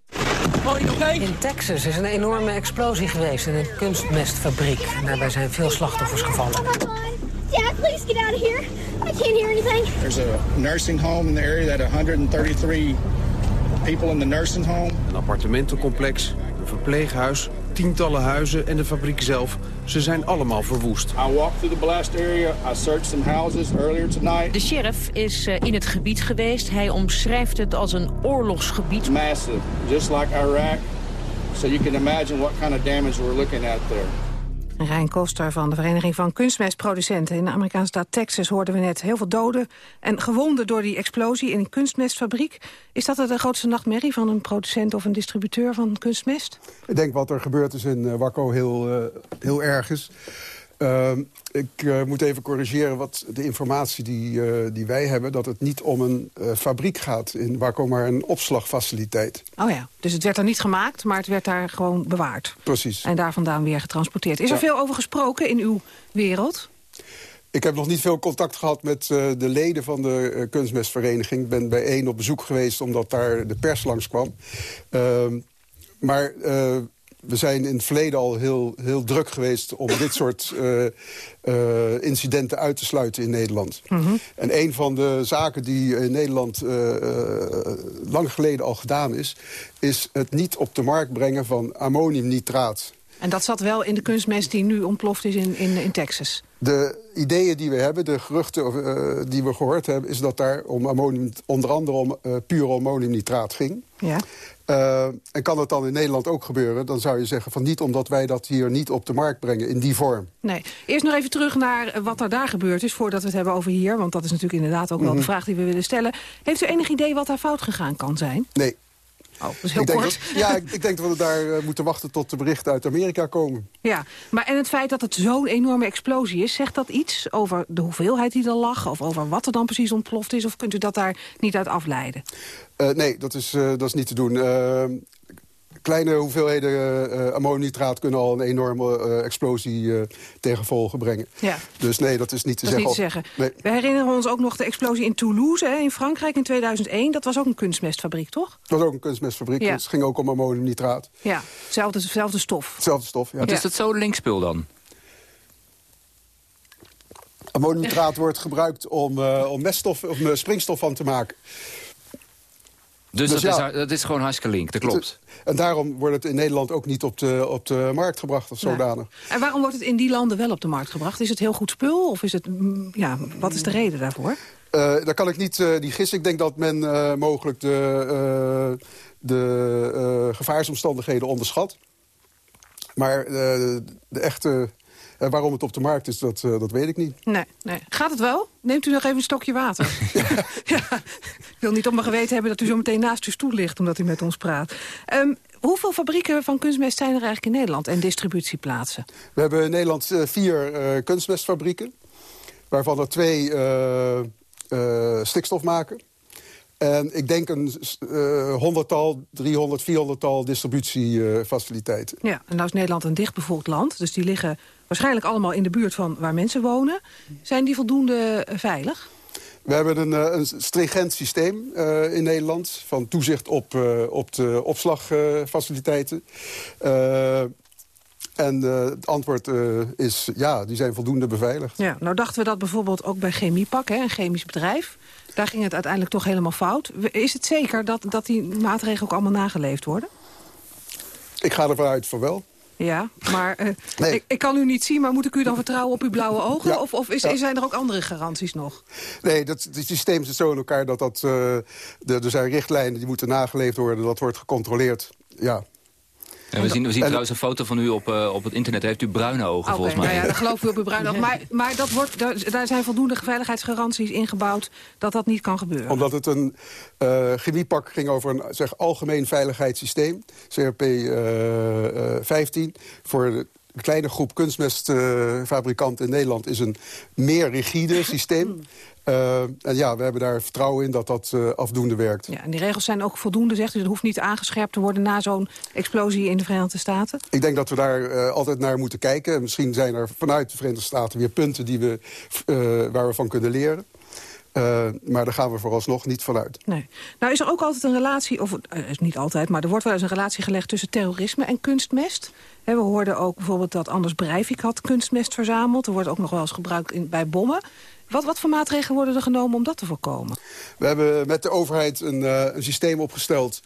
Speaker 21: In Texas is een enorme explosie geweest in een kunstmestfabriek. Daarbij zijn veel slachtoffers gevallen.
Speaker 22: Dad, please get out of here. I can't hear anything.
Speaker 23: There's a nursing home in the area that 133 people in the nursing home.
Speaker 24: Een appartementencomplex, een verpleeghuis tientallen huizen en de fabriek zelf. Ze zijn allemaal verwoest.
Speaker 25: De sheriff is uh, in het gebied geweest. Hij omschrijft het als een oorlogsgebied.
Speaker 23: Massive, just like Iraq. So you can imagine what kind of damage we're looking at there.
Speaker 3: Rijn Koster van de Vereniging van Kunstmestproducenten... in de Amerikaanse staat Texas hoorden we net heel veel doden... en gewonden door die explosie in een kunstmestfabriek. Is dat de grootste nachtmerrie van een producent of een distributeur van kunstmest?
Speaker 26: Ik denk wat er gebeurd is in uh, Wakko heel, uh, heel erg is. Uh, ik uh, moet even corrigeren wat de informatie die, uh, die wij hebben... dat het niet om een uh, fabriek gaat in Wakko, maar een opslagfaciliteit.
Speaker 3: Oh ja, dus het werd er niet gemaakt, maar het werd daar gewoon bewaard.
Speaker 26: Precies.
Speaker 3: En daar vandaan weer getransporteerd. Is er veel over gesproken in uw wereld?
Speaker 26: Ik heb nog niet veel contact gehad met uh, de leden van de uh, kunstmestvereniging. Ik ben bij één op bezoek geweest omdat daar de pers langskwam. Uh, maar we zijn in het verleden al heel, heel druk geweest... om dit [LAUGHS] soort uh, uh, incidenten uit te sluiten in Nederland. Mm -hmm. En een van de zaken die in Nederland uh, lang geleden al gedaan is... is het niet op de markt brengen van ammoniumnitraat.
Speaker 3: En dat zat wel in de kunstmest die nu ontploft is in, in, in Texas?
Speaker 26: De ideeën die we hebben, de geruchten uh, die we gehoord hebben... is dat daar om ammonium, onder andere om uh, puur ammoniumnitraat ging.
Speaker 3: Ja.
Speaker 26: Uh, en kan dat dan in Nederland ook gebeuren? Dan zou je zeggen van niet omdat wij dat hier niet op de markt brengen in die vorm.
Speaker 3: Nee. Eerst nog even terug naar wat er daar gebeurd is voordat we het hebben over hier. Want dat is natuurlijk inderdaad ook wel mm -hmm. de vraag die we willen stellen. Heeft u enig idee wat daar fout gegaan kan zijn?
Speaker 26: Nee.
Speaker 3: Oh, dat is heel
Speaker 26: ik denk
Speaker 3: kort.
Speaker 26: Dat, ja, ik, ik, denk dat we daar uh, moeten wachten tot de berichten uit Amerika komen.
Speaker 3: Ja, maar en het feit dat het zo'n enorme explosie is... zegt dat iets over de hoeveelheid die er lag... of over wat er dan precies ontploft is? Of kunt u dat daar niet uit afleiden?
Speaker 26: Uh, nee, dat is, uh, dat is niet te doen. Kleine hoeveelheden uh, ammoniumnitraat kunnen al een enorme uh, explosie uh, ten gevolge brengen.
Speaker 3: Ja.
Speaker 26: Dus nee, dat is niet te
Speaker 3: dat
Speaker 26: zeggen.
Speaker 3: Niet te zeggen. Nee. We herinneren ons ook nog de explosie in Toulouse hè, in Frankrijk in 2001. Dat was ook een kunstmestfabriek, toch?
Speaker 26: Dat was ook een kunstmestfabriek.
Speaker 3: Ja.
Speaker 26: Dus het ging ook om ammoniumnitraat.
Speaker 3: Ja, hetzelfde, hetzelfde stof.
Speaker 26: Hetzelfde stof, ja.
Speaker 2: Wat is dat zo linkspul dan?
Speaker 26: Ammoniumnitraat wordt gebruikt om, om meststof of springstof van te maken.
Speaker 2: Dus, dus dat, ja, is, dat, is, gewoon hartstikke link, dat klopt.
Speaker 26: En daarom wordt het in Nederland ook niet op de, op de markt gebracht of zodanig.
Speaker 3: Ja. En waarom wordt het in die landen wel op de markt gebracht? Is het heel goed spul of is het, ja, wat is de reden daarvoor?
Speaker 26: Uh, daar kan ik niet uh, die gissen. Ik denk dat men uh, mogelijk de, de gevaarsomstandigheden onderschat. Maar de echte... En waarom het op de markt is, dat, uh, dat weet ik niet.
Speaker 3: Nee, nee. Gaat het wel? Neemt u nog even een stokje water. [LAUGHS] ja. Ik wil niet op mijn geweten hebben dat u zo meteen naast uw stoel ligt... omdat u met ons praat. Um, hoeveel fabrieken van kunstmest zijn er eigenlijk in Nederland... en distributieplaatsen?
Speaker 26: We hebben in Nederland uh, vier uh, kunstmestfabrieken. Waarvan er twee stikstof maken. En ik denk een uh, honderdtal, 300, 400-tal distributiefaciliteiten.
Speaker 3: ja, en nou is Nederland een dichtbevolkt land. Dus die liggen waarschijnlijk allemaal in de buurt van waar mensen wonen. Zijn die voldoende veilig?
Speaker 26: We hebben een, een stringent systeem uh, in Nederland... van toezicht op, uh, op de opslagfaciliteiten. Uh, en het antwoord is ja, die zijn voldoende beveiligd.
Speaker 3: Ja, nou dachten we dat bijvoorbeeld ook bij Chemiepak, hè, een chemisch bedrijf... Daar ging het uiteindelijk toch helemaal fout. Is het zeker dat, dat die maatregelen ook allemaal nageleefd worden?
Speaker 26: Ik ga ervan uit van wel.
Speaker 3: Ja, maar uh, nee. ik, ik, kan u niet zien, maar moet ik u dan vertrouwen op uw blauwe ogen?
Speaker 26: Ja.
Speaker 3: Of, of is,
Speaker 26: ja.
Speaker 3: zijn er ook andere garanties nog?
Speaker 26: Nee, dat, het systeem zit zo in elkaar dat dat... Uh, de, er zijn richtlijnen die moeten nageleefd worden, dat wordt gecontroleerd. Ja,
Speaker 2: en we zien, we zien en, trouwens een foto van u op, uh, op het internet. Heeft u bruine ogen,
Speaker 3: okay,
Speaker 2: volgens mij.
Speaker 3: Nou ja, dan geloof u op uw bruine ogen. Maar, maar dat wordt, daar, daar zijn voldoende veiligheidsgaranties ingebouwd... dat dat niet kan gebeuren.
Speaker 26: Omdat het een uh, chemiepak ging over een zeg, algemeen veiligheidssysteem. CRP uh, 15. Voor de kleine groep kunstmestfabrikanten in Nederland... is een meer rigide systeem. Uh, [LAUGHS] en ja, we hebben daar vertrouwen in dat dat uh, afdoende werkt.
Speaker 3: Ja, en die regels zijn ook voldoende, zegt u. Dat hoeft niet aangescherpt te worden na zo'n explosie in de Verenigde Staten?
Speaker 26: Ik denk dat we daar uh, altijd naar moeten kijken. Misschien zijn er vanuit de Verenigde Staten weer punten die we, waar we van kunnen leren. Uh, maar daar gaan we vooralsnog niet vanuit.
Speaker 3: Nee. Nou is er ook altijd een relatie, of uh, niet altijd... maar er wordt wel eens een relatie gelegd tussen terrorisme en kunstmest. He, we hoorden ook bijvoorbeeld dat Anders Breivik had kunstmest verzameld. Er wordt ook nog wel eens gebruikt in, bij bommen. Wat, wat voor maatregelen worden er genomen om dat te voorkomen?
Speaker 26: We hebben met de overheid een, uh, een systeem opgesteld...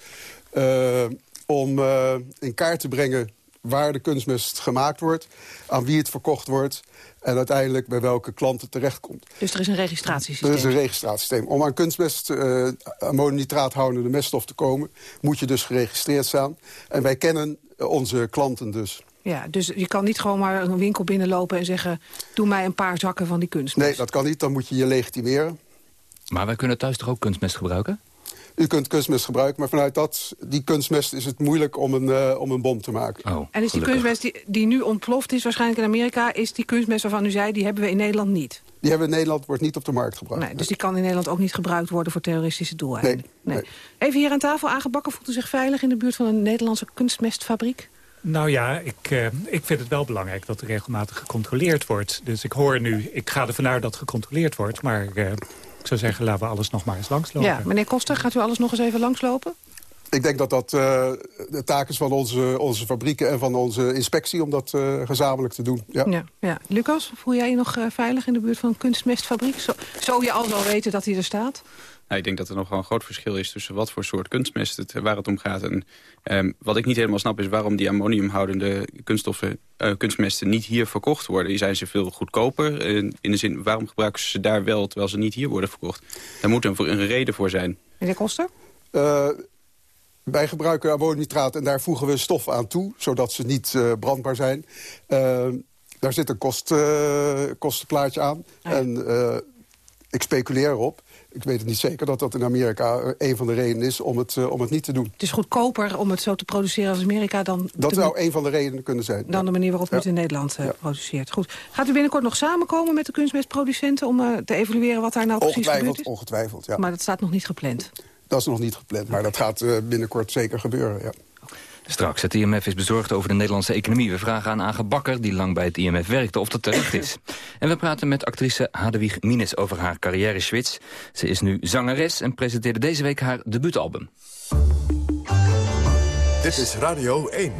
Speaker 26: om in kaart te brengen waar de kunstmest gemaakt wordt... aan wie het verkocht wordt... en uiteindelijk bij welke klant het terechtkomt.
Speaker 3: Dus er is een registratiesysteem?
Speaker 26: Er is een registratiesysteem. Om aan kunstmest, uh, ammoniumnitraathoudende meststof te komen... moet je dus geregistreerd staan. En wij kennen onze klanten dus.
Speaker 3: Ja, dus je kan niet gewoon maar een winkel binnenlopen en zeggen... doe mij een paar zakken van die kunstmest.
Speaker 26: Nee, dat kan niet. Dan moet je je legitimeren.
Speaker 2: Maar wij kunnen thuis toch ook kunstmest gebruiken?
Speaker 26: U kunt kunstmest gebruiken, maar vanuit dat, die kunstmest is het moeilijk om een, uh, om een bom te maken.
Speaker 2: Oh,
Speaker 3: en is die kunstmest die, die nu ontploft is waarschijnlijk in Amerika... is die kunstmest waarvan u zei, die hebben we in Nederland niet?
Speaker 26: Die hebben we in Nederland, wordt niet op de markt gebracht.
Speaker 3: Nee, dus die kan in Nederland ook niet gebruikt worden voor terroristische doeleinden?
Speaker 26: Nee, nee.
Speaker 3: Even hier aan tafel aangebakken, voelt u zich veilig in de buurt van een Nederlandse kunstmestfabriek?
Speaker 27: Nou ja, ik, uh, ik vind het wel belangrijk dat er regelmatig gecontroleerd wordt. Dus ik hoor nu, ik ga ervan uit dat gecontroleerd wordt... maar uh, ik zou zeggen, laten we alles nog maar eens langslopen.
Speaker 3: Ja, meneer Koster, gaat u alles nog eens even langslopen?
Speaker 26: Ik denk dat dat uh, de taak is van onze, onze fabrieken en van onze inspectie... om dat uh, gezamenlijk te doen. Ja.
Speaker 3: Ja, ja. Lucas, voel jij je nog uh, veilig in de buurt van een kunstmestfabriek? Zo, zo je al wel weten dat hij er staat?
Speaker 28: Nou, ik denk dat er nog wel een groot verschil is tussen wat voor soort kunstmest het, waar het om gaat. En um, wat ik niet helemaal snap is waarom die ammoniumhoudende kunststoffen, uh, kunstmesten niet hier verkocht worden. Die zijn ze veel goedkoper. Uh, in de zin, waarom gebruiken ze ze daar wel terwijl ze niet hier worden verkocht? Daar moet een, een reden voor zijn.
Speaker 3: Meneer Koster?
Speaker 26: Uh, wij gebruiken ammoniumnitraat en daar voegen we stof aan toe, zodat ze niet brandbaar zijn. daar zit een kost, kostenplaatje aan. Ah, ja. En ik speculeer erop ik weet het niet zeker dat dat in Amerika een van de redenen is om het, uh, om het niet te doen.
Speaker 3: Het is goedkoper om het zo te produceren als Amerika dan...
Speaker 26: Dat zou een van de redenen kunnen zijn.
Speaker 3: Dan de manier waarop u het in Nederland uh, ja. produceert. Goed. Gaat u binnenkort nog samenkomen met de kunstmestproducenten... om uh, te evalueren wat daar nou precies gebeurd is?
Speaker 26: Ongetwijfeld, ja.
Speaker 3: Maar dat staat nog niet gepland?
Speaker 26: Dat is nog niet gepland, maar dat gaat binnenkort zeker gebeuren, ja.
Speaker 2: Straks, het IMF is bezorgd over de Nederlandse economie. We vragen aan Age Bakker, die lang bij het IMF werkte, of dat terecht is. [CLEARS THROAT] En we praten met actrice Hadewig Mines over haar carrière-switch. Ze is nu zangeres en presenteerde deze week haar debuutalbum.
Speaker 1: Dit is Radio 1.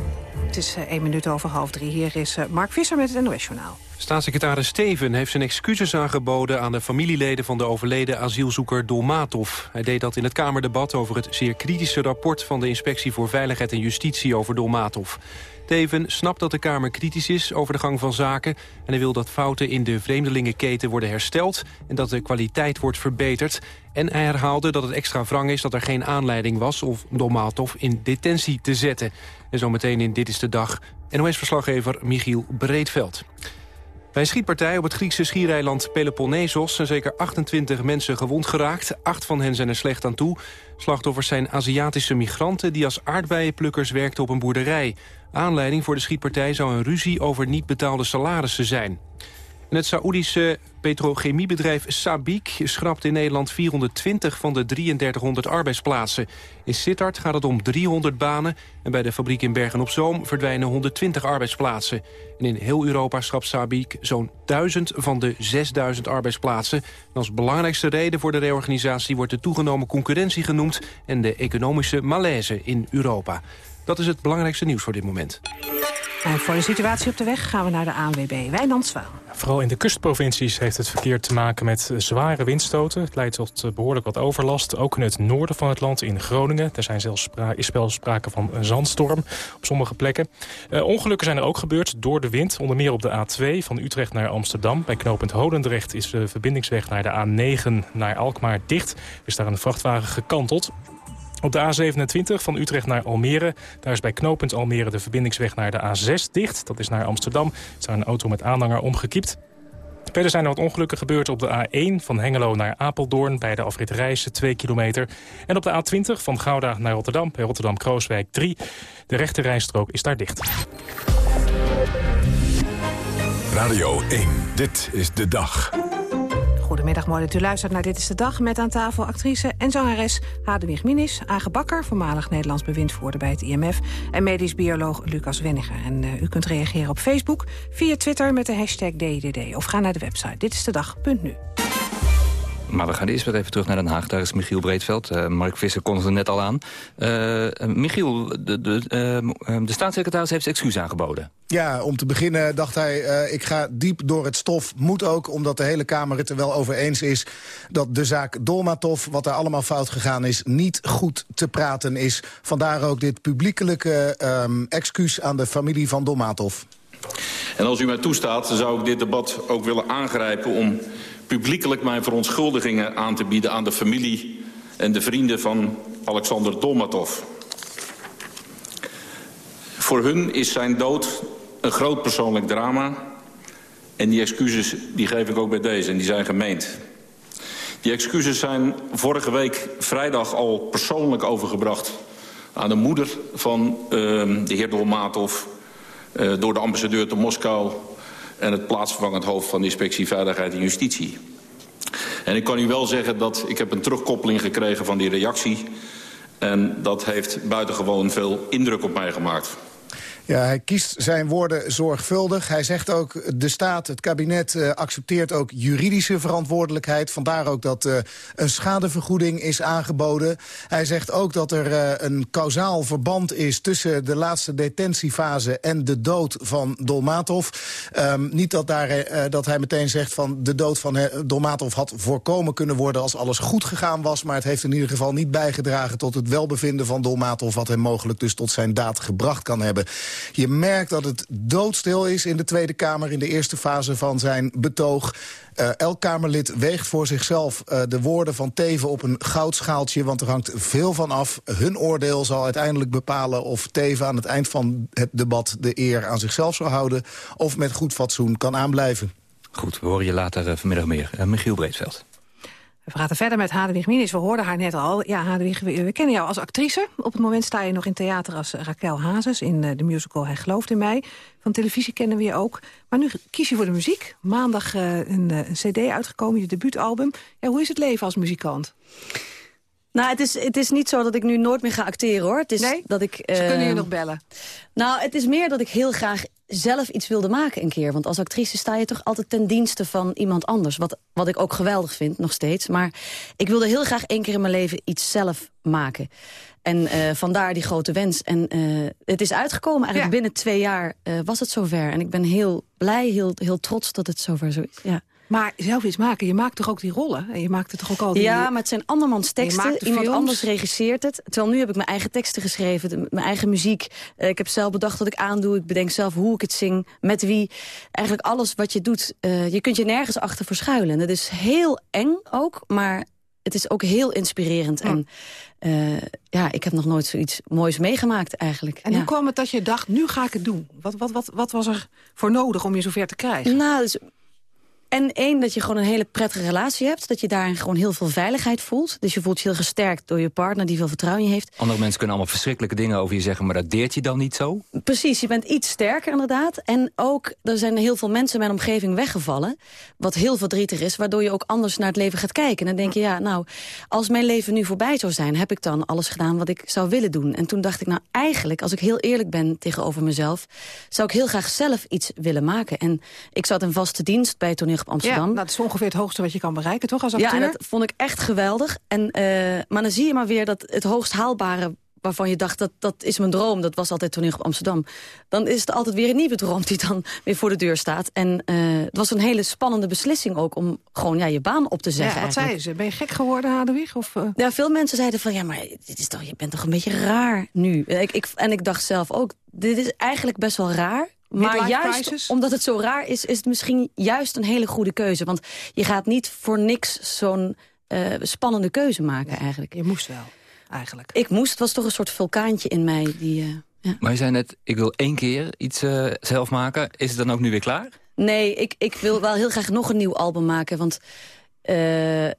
Speaker 3: Het is uh, één minuut over half drie. Hier is uh, Mark Visser met het NOS-journaal.
Speaker 4: Staatssecretaris Steven heeft zijn excuses aangeboden... aan de familieleden van de overleden asielzoeker Dolmatov. Hij deed dat in het Kamerdebat over het zeer kritische rapport... van de Inspectie voor Veiligheid en Justitie over Dolmatov. Steven snapt dat de Kamer kritisch is over de gang van zaken... en hij wil dat fouten in de vreemdelingenketen worden hersteld... en dat de kwaliteit wordt verbeterd. En hij herhaalde dat het extra wrang is dat er geen aanleiding was... om Dolmatov in detentie te zetten. En zometeen in Dit is de Dag NOS-verslaggever Michiel Breedveld. Bij een schietpartij op het Griekse schiereiland Peloponnesos... zijn zeker 28 mensen gewond geraakt. Acht van hen zijn er slecht aan toe. Slachtoffers zijn Aziatische migranten... die als aardbeienplukkers werkten op een boerderij. Aanleiding voor de schietpartij zou een ruzie over niet betaalde salarissen zijn. Het Saoedische petrochemiebedrijf Sabic schrapt in Nederland 420 van de 3300 arbeidsplaatsen. In Sittard gaat het om 300 banen en bij de fabriek in Bergen-op-Zoom verdwijnen 120 arbeidsplaatsen. En in heel Europa schrapt Sabic zo'n 1000 van de 6000 arbeidsplaatsen. En als belangrijkste reden voor de reorganisatie wordt de toegenomen concurrentie genoemd en de economische malaise in Europa. Dat is het belangrijkste nieuws voor dit moment.
Speaker 3: En voor de situatie op de weg gaan we naar de ANWB. Wijnand Zwaan.
Speaker 29: Vooral in de kustprovincies heeft het verkeer te maken met zware windstoten. Het leidt tot eh, behoorlijk wat overlast. Ook in het noorden van het land, in Groningen. Er zijn zelfs spra is wel sprake van een zandstorm op sommige plekken. Uh, ongelukken zijn er ook gebeurd door de wind. Onder meer op de A2 van Utrecht naar Amsterdam. Bij knooppunt Holendrecht is de verbindingsweg naar de A9 naar Alkmaar dicht. Er is daar een vrachtwagen gekanteld. Op de A27 van Utrecht naar Almere. Daar is bij knooppunt Almere de verbindingsweg naar de A6 dicht. Dat is naar Amsterdam. Er is een auto met aanhanger omgekiept. Verder zijn er wat ongelukken gebeurd op de A1 van Hengelo naar Apeldoorn... bij de afrit Rijssen, 2 kilometer. En op de A20 van Gouda naar Rotterdam, bij Rotterdam-Krooswijk 3. De rechte rijstrook is daar dicht.
Speaker 1: Radio 1, dit is de dag.
Speaker 3: Goedemiddag, mooi dat u luistert naar Dit is de Dag... met aan tafel actrice en zangeres Hadewig Minis... Age Bakker, voormalig Nederlands bewindvoerder bij het IMF... en medisch bioloog Lucas Wenniger. En uh, u kunt reageren op Facebook, via Twitter met de hashtag DDD... of ga naar de website ditistedag.nu.
Speaker 2: Maar we gaan eerst weer even terug naar Den Haag. Daar is Michiel Breedveld. Uh, Mark Visser kon er net al aan. Uh, Michiel, de, de, uh, de staatssecretaris heeft excuus aangeboden.
Speaker 16: Ja, om te beginnen dacht hij, ik ga diep door het stof. Moet ook, omdat de hele Kamer het er wel over eens is... dat de zaak Dolmatov, wat er allemaal fout gegaan is... niet goed te praten is. Vandaar ook dit publiekelijke um, excuus aan de familie van Dolmatov.
Speaker 30: En als u mij toestaat, zou ik dit debat ook willen aangrijpen... om publiekelijk mijn verontschuldigingen aan te bieden aan de familie en de vrienden van Alexander Dolmatov. Voor hun is zijn dood een groot persoonlijk drama. En die excuses die geef ik ook bij deze en die zijn gemeend. Die excuses zijn vorige week vrijdag al persoonlijk overgebracht... aan de moeder van uh, de heer Dolmatov... Uh, door de ambassadeur te Moskou en het plaatsvervangend hoofd van de Inspectie Veiligheid en Justitie. En ik kan u wel zeggen dat ik heb een terugkoppeling gekregen van die reactie. En dat heeft buitengewoon veel indruk op mij gemaakt.
Speaker 16: Ja, hij kiest zijn woorden zorgvuldig. Hij zegt ook, de staat, het kabinet, uh, accepteert ook juridische verantwoordelijkheid. Vandaar ook dat uh, een schadevergoeding is aangeboden. Hij zegt ook dat er uh, een kausaal verband is tussen de laatste detentiefase en de dood van Dolmatov. Um, niet dat, daar, dat hij meteen zegt van de dood van Dolmatov had voorkomen kunnen worden als alles goed gegaan was. Maar het heeft in ieder geval niet bijgedragen tot het welbevinden van Dolmatov, wat hem mogelijk dus tot zijn daad gebracht kan hebben. Je merkt dat het doodstil is in de Tweede Kamer... in de eerste fase van zijn betoog. Uh, elk Kamerlid weegt voor zichzelf uh, de woorden van Teven op een goudschaaltje... want er hangt veel van af. Hun oordeel zal uiteindelijk bepalen of Teven aan het eind van het debat... de eer aan zichzelf zal houden of met goed fatsoen kan aanblijven.
Speaker 2: Goed, we horen je later uh, vanmiddag meer. Michiel Breedveld.
Speaker 3: We praten verder met Hadewig Minis. We hoorden haar net al. Ja, Hadewig, we, we, kennen jou als actrice. Op het moment sta je nog in theater als Raquel Hazes... in uh, de musical Hij gelooft in mij. Van televisie kennen we je ook. Maar nu kies je voor de muziek. Maandag uh, een, een, cd uitgekomen, je debuutalbum. Ja, hoe is het leven als muzikant?
Speaker 31: Nou, het is, het is niet zo dat ik nu nooit meer ga acteren, hoor. Het is
Speaker 3: nee?
Speaker 31: dat ik,
Speaker 3: uh, Ze kunnen je nog bellen.
Speaker 31: Nou, het is meer dat ik heel graag zelf iets wilde maken een keer. Want als actrice sta je toch altijd ten dienste van iemand anders. Wat, wat ik ook geweldig vind, nog steeds. Maar ik wilde heel graag één keer in mijn leven iets zelf maken. En uh, vandaar die grote wens. En uh, het is uitgekomen. Eigenlijk ja. binnen twee jaar uh, was het zover. En ik ben heel blij, heel, heel trots dat het zover zo is. Ja.
Speaker 3: Maar zelf iets maken, je maakt toch ook die rollen? En je maakt het toch ook al die...
Speaker 31: Ja, maar het zijn andermans teksten. Iemand anders regisseert het. Terwijl nu heb ik mijn eigen teksten geschreven, de, mijn eigen muziek. Uh, ik heb zelf bedacht wat ik aandoe. Ik bedenk zelf hoe ik het zing, met wie. Eigenlijk alles wat je doet. Uh, je kunt je nergens achter verschuilen. Dat is heel eng ook, maar het is ook heel inspirerend. En uh, ja, ik heb nog nooit zoiets moois meegemaakt eigenlijk.
Speaker 3: En
Speaker 31: ja.
Speaker 3: hoe kwam het dat je dacht, nu ga ik het doen? Wat, wat, wat, wat was er voor nodig om je zover te krijgen?
Speaker 31: Nou, dus en één, dat je gewoon een hele prettige relatie hebt. Dat je daarin gewoon heel veel veiligheid voelt. Dus je voelt je heel gesterkt door je partner die veel vertrouwen in je heeft.
Speaker 2: Andere mensen kunnen allemaal verschrikkelijke dingen over je zeggen... maar dat deert je dan niet zo?
Speaker 31: Precies, je bent iets sterker inderdaad. En ook, er zijn heel veel mensen in mijn omgeving weggevallen. Wat heel verdrietig is, waardoor je ook anders naar het leven gaat kijken. En dan denk je, ja, nou, als mijn leven nu voorbij zou zijn... heb ik dan alles gedaan wat ik zou willen doen. En toen dacht ik, nou eigenlijk, als ik heel eerlijk ben tegenover mezelf... zou ik heel graag zelf iets willen maken. En ik zat in vaste dienst bij toneel op Amsterdam.
Speaker 3: Ja, nou, dat is ongeveer het hoogste wat je kan bereiken, toch, als acteur?
Speaker 31: Ja, en dat vond ik echt geweldig. En, uh, maar dan zie je maar weer dat het hoogst haalbare waarvan je dacht, dat, dat is mijn droom. Dat was altijd toneel op Amsterdam. Dan is het altijd weer een nieuwe droom die dan weer voor de deur staat. En uh, het was een hele spannende beslissing ook om gewoon ja, je baan op te zeggen.
Speaker 3: Ja, wat
Speaker 31: eigenlijk.
Speaker 3: zeiden ze? Ben je gek geworden, Hadewig? Of, uh...
Speaker 31: Ja, veel mensen zeiden van, ja, maar dit is toch, je bent toch een beetje raar nu. Ik, ik, en ik dacht zelf ook, dit is eigenlijk best wel raar. Maar juist crisis? omdat het zo raar is, is het misschien juist een hele goede keuze. Want je gaat niet voor niks zo'n uh, spannende keuze maken nee, eigenlijk.
Speaker 3: Je moest wel, eigenlijk.
Speaker 31: Ik moest, het was toch een soort vulkaantje in mij. Die, uh, ja.
Speaker 2: Maar je zei net, ik wil één keer iets uh, zelf maken. Is het dan ook nu weer klaar?
Speaker 31: Nee, ik, ik wil wel heel graag nog een nieuw album maken. Want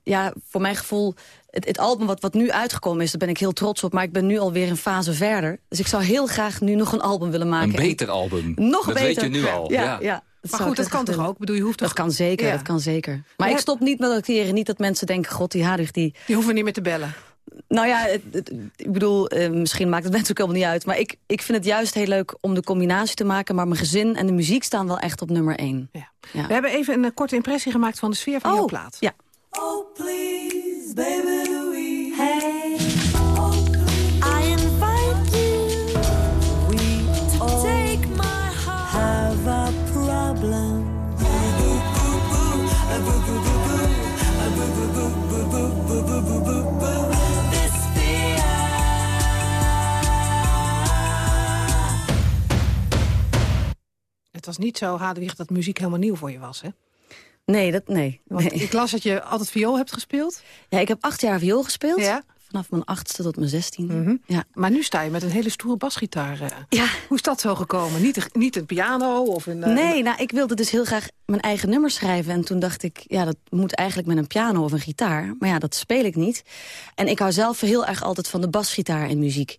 Speaker 31: ja, voor mijn gevoel het, het, album wat, wat nu uitgekomen is, daar ben ik heel trots op. Maar ik ben nu alweer een fase verder. Dus ik zou heel graag nu nog een album willen maken.
Speaker 2: Een beter album.
Speaker 31: Nog
Speaker 2: dat
Speaker 31: beter.
Speaker 2: weet je nu al.
Speaker 31: Ja, ja. ja
Speaker 3: maar goed, dat kan toch ook? Ik bedoel, je hoeft
Speaker 31: dat
Speaker 3: toch...
Speaker 31: kan zeker, ja. dat kan zeker. Maar ja. ik stop niet met acteren. Niet dat mensen denken, god, die Hadwig, die...
Speaker 3: Die hoeven niet meer te bellen.
Speaker 31: Nou ja, het, het, ik bedoel, uh, misschien maakt het [LAUGHS] mensen ook helemaal niet uit. Maar ik, ik vind het juist heel leuk om de combinatie te maken. Maar mijn gezin en de muziek staan wel echt op nummer één.
Speaker 3: Ja. Ja. We hebben even een uh, korte impressie gemaakt van de sfeer van
Speaker 31: oh,
Speaker 3: jouw plaat.
Speaker 31: Ja.
Speaker 14: Oh, please, baby Louise. Hey. I invite you to take my heart. Have a problem. This
Speaker 3: Het was niet zo, Hadewig, dat muziek helemaal nieuw voor je was, hè?
Speaker 32: Nee, dat, nee.
Speaker 3: Want
Speaker 32: nee.
Speaker 3: ik las dat je altijd viool hebt gespeeld.
Speaker 32: Ja, ik heb acht jaar viool gespeeld.
Speaker 3: Ja.
Speaker 32: Vanaf mijn achtste tot mijn zestiende. ja.
Speaker 3: Maar nu sta je met een hele stoere basgitaar. eh.
Speaker 32: Ja.
Speaker 3: Hoe is dat zo gekomen? Niet, een- niet een piano of een... eh,
Speaker 32: Nee, nou, ik wilde dus heel graag mijn eigen nummers schrijven. En toen dacht ik, ja, dat moet eigenlijk met een piano of een gitaar. Maar ja, dat speel ik niet. En ik hou zelf heel erg altijd van de basgitaar in muziek.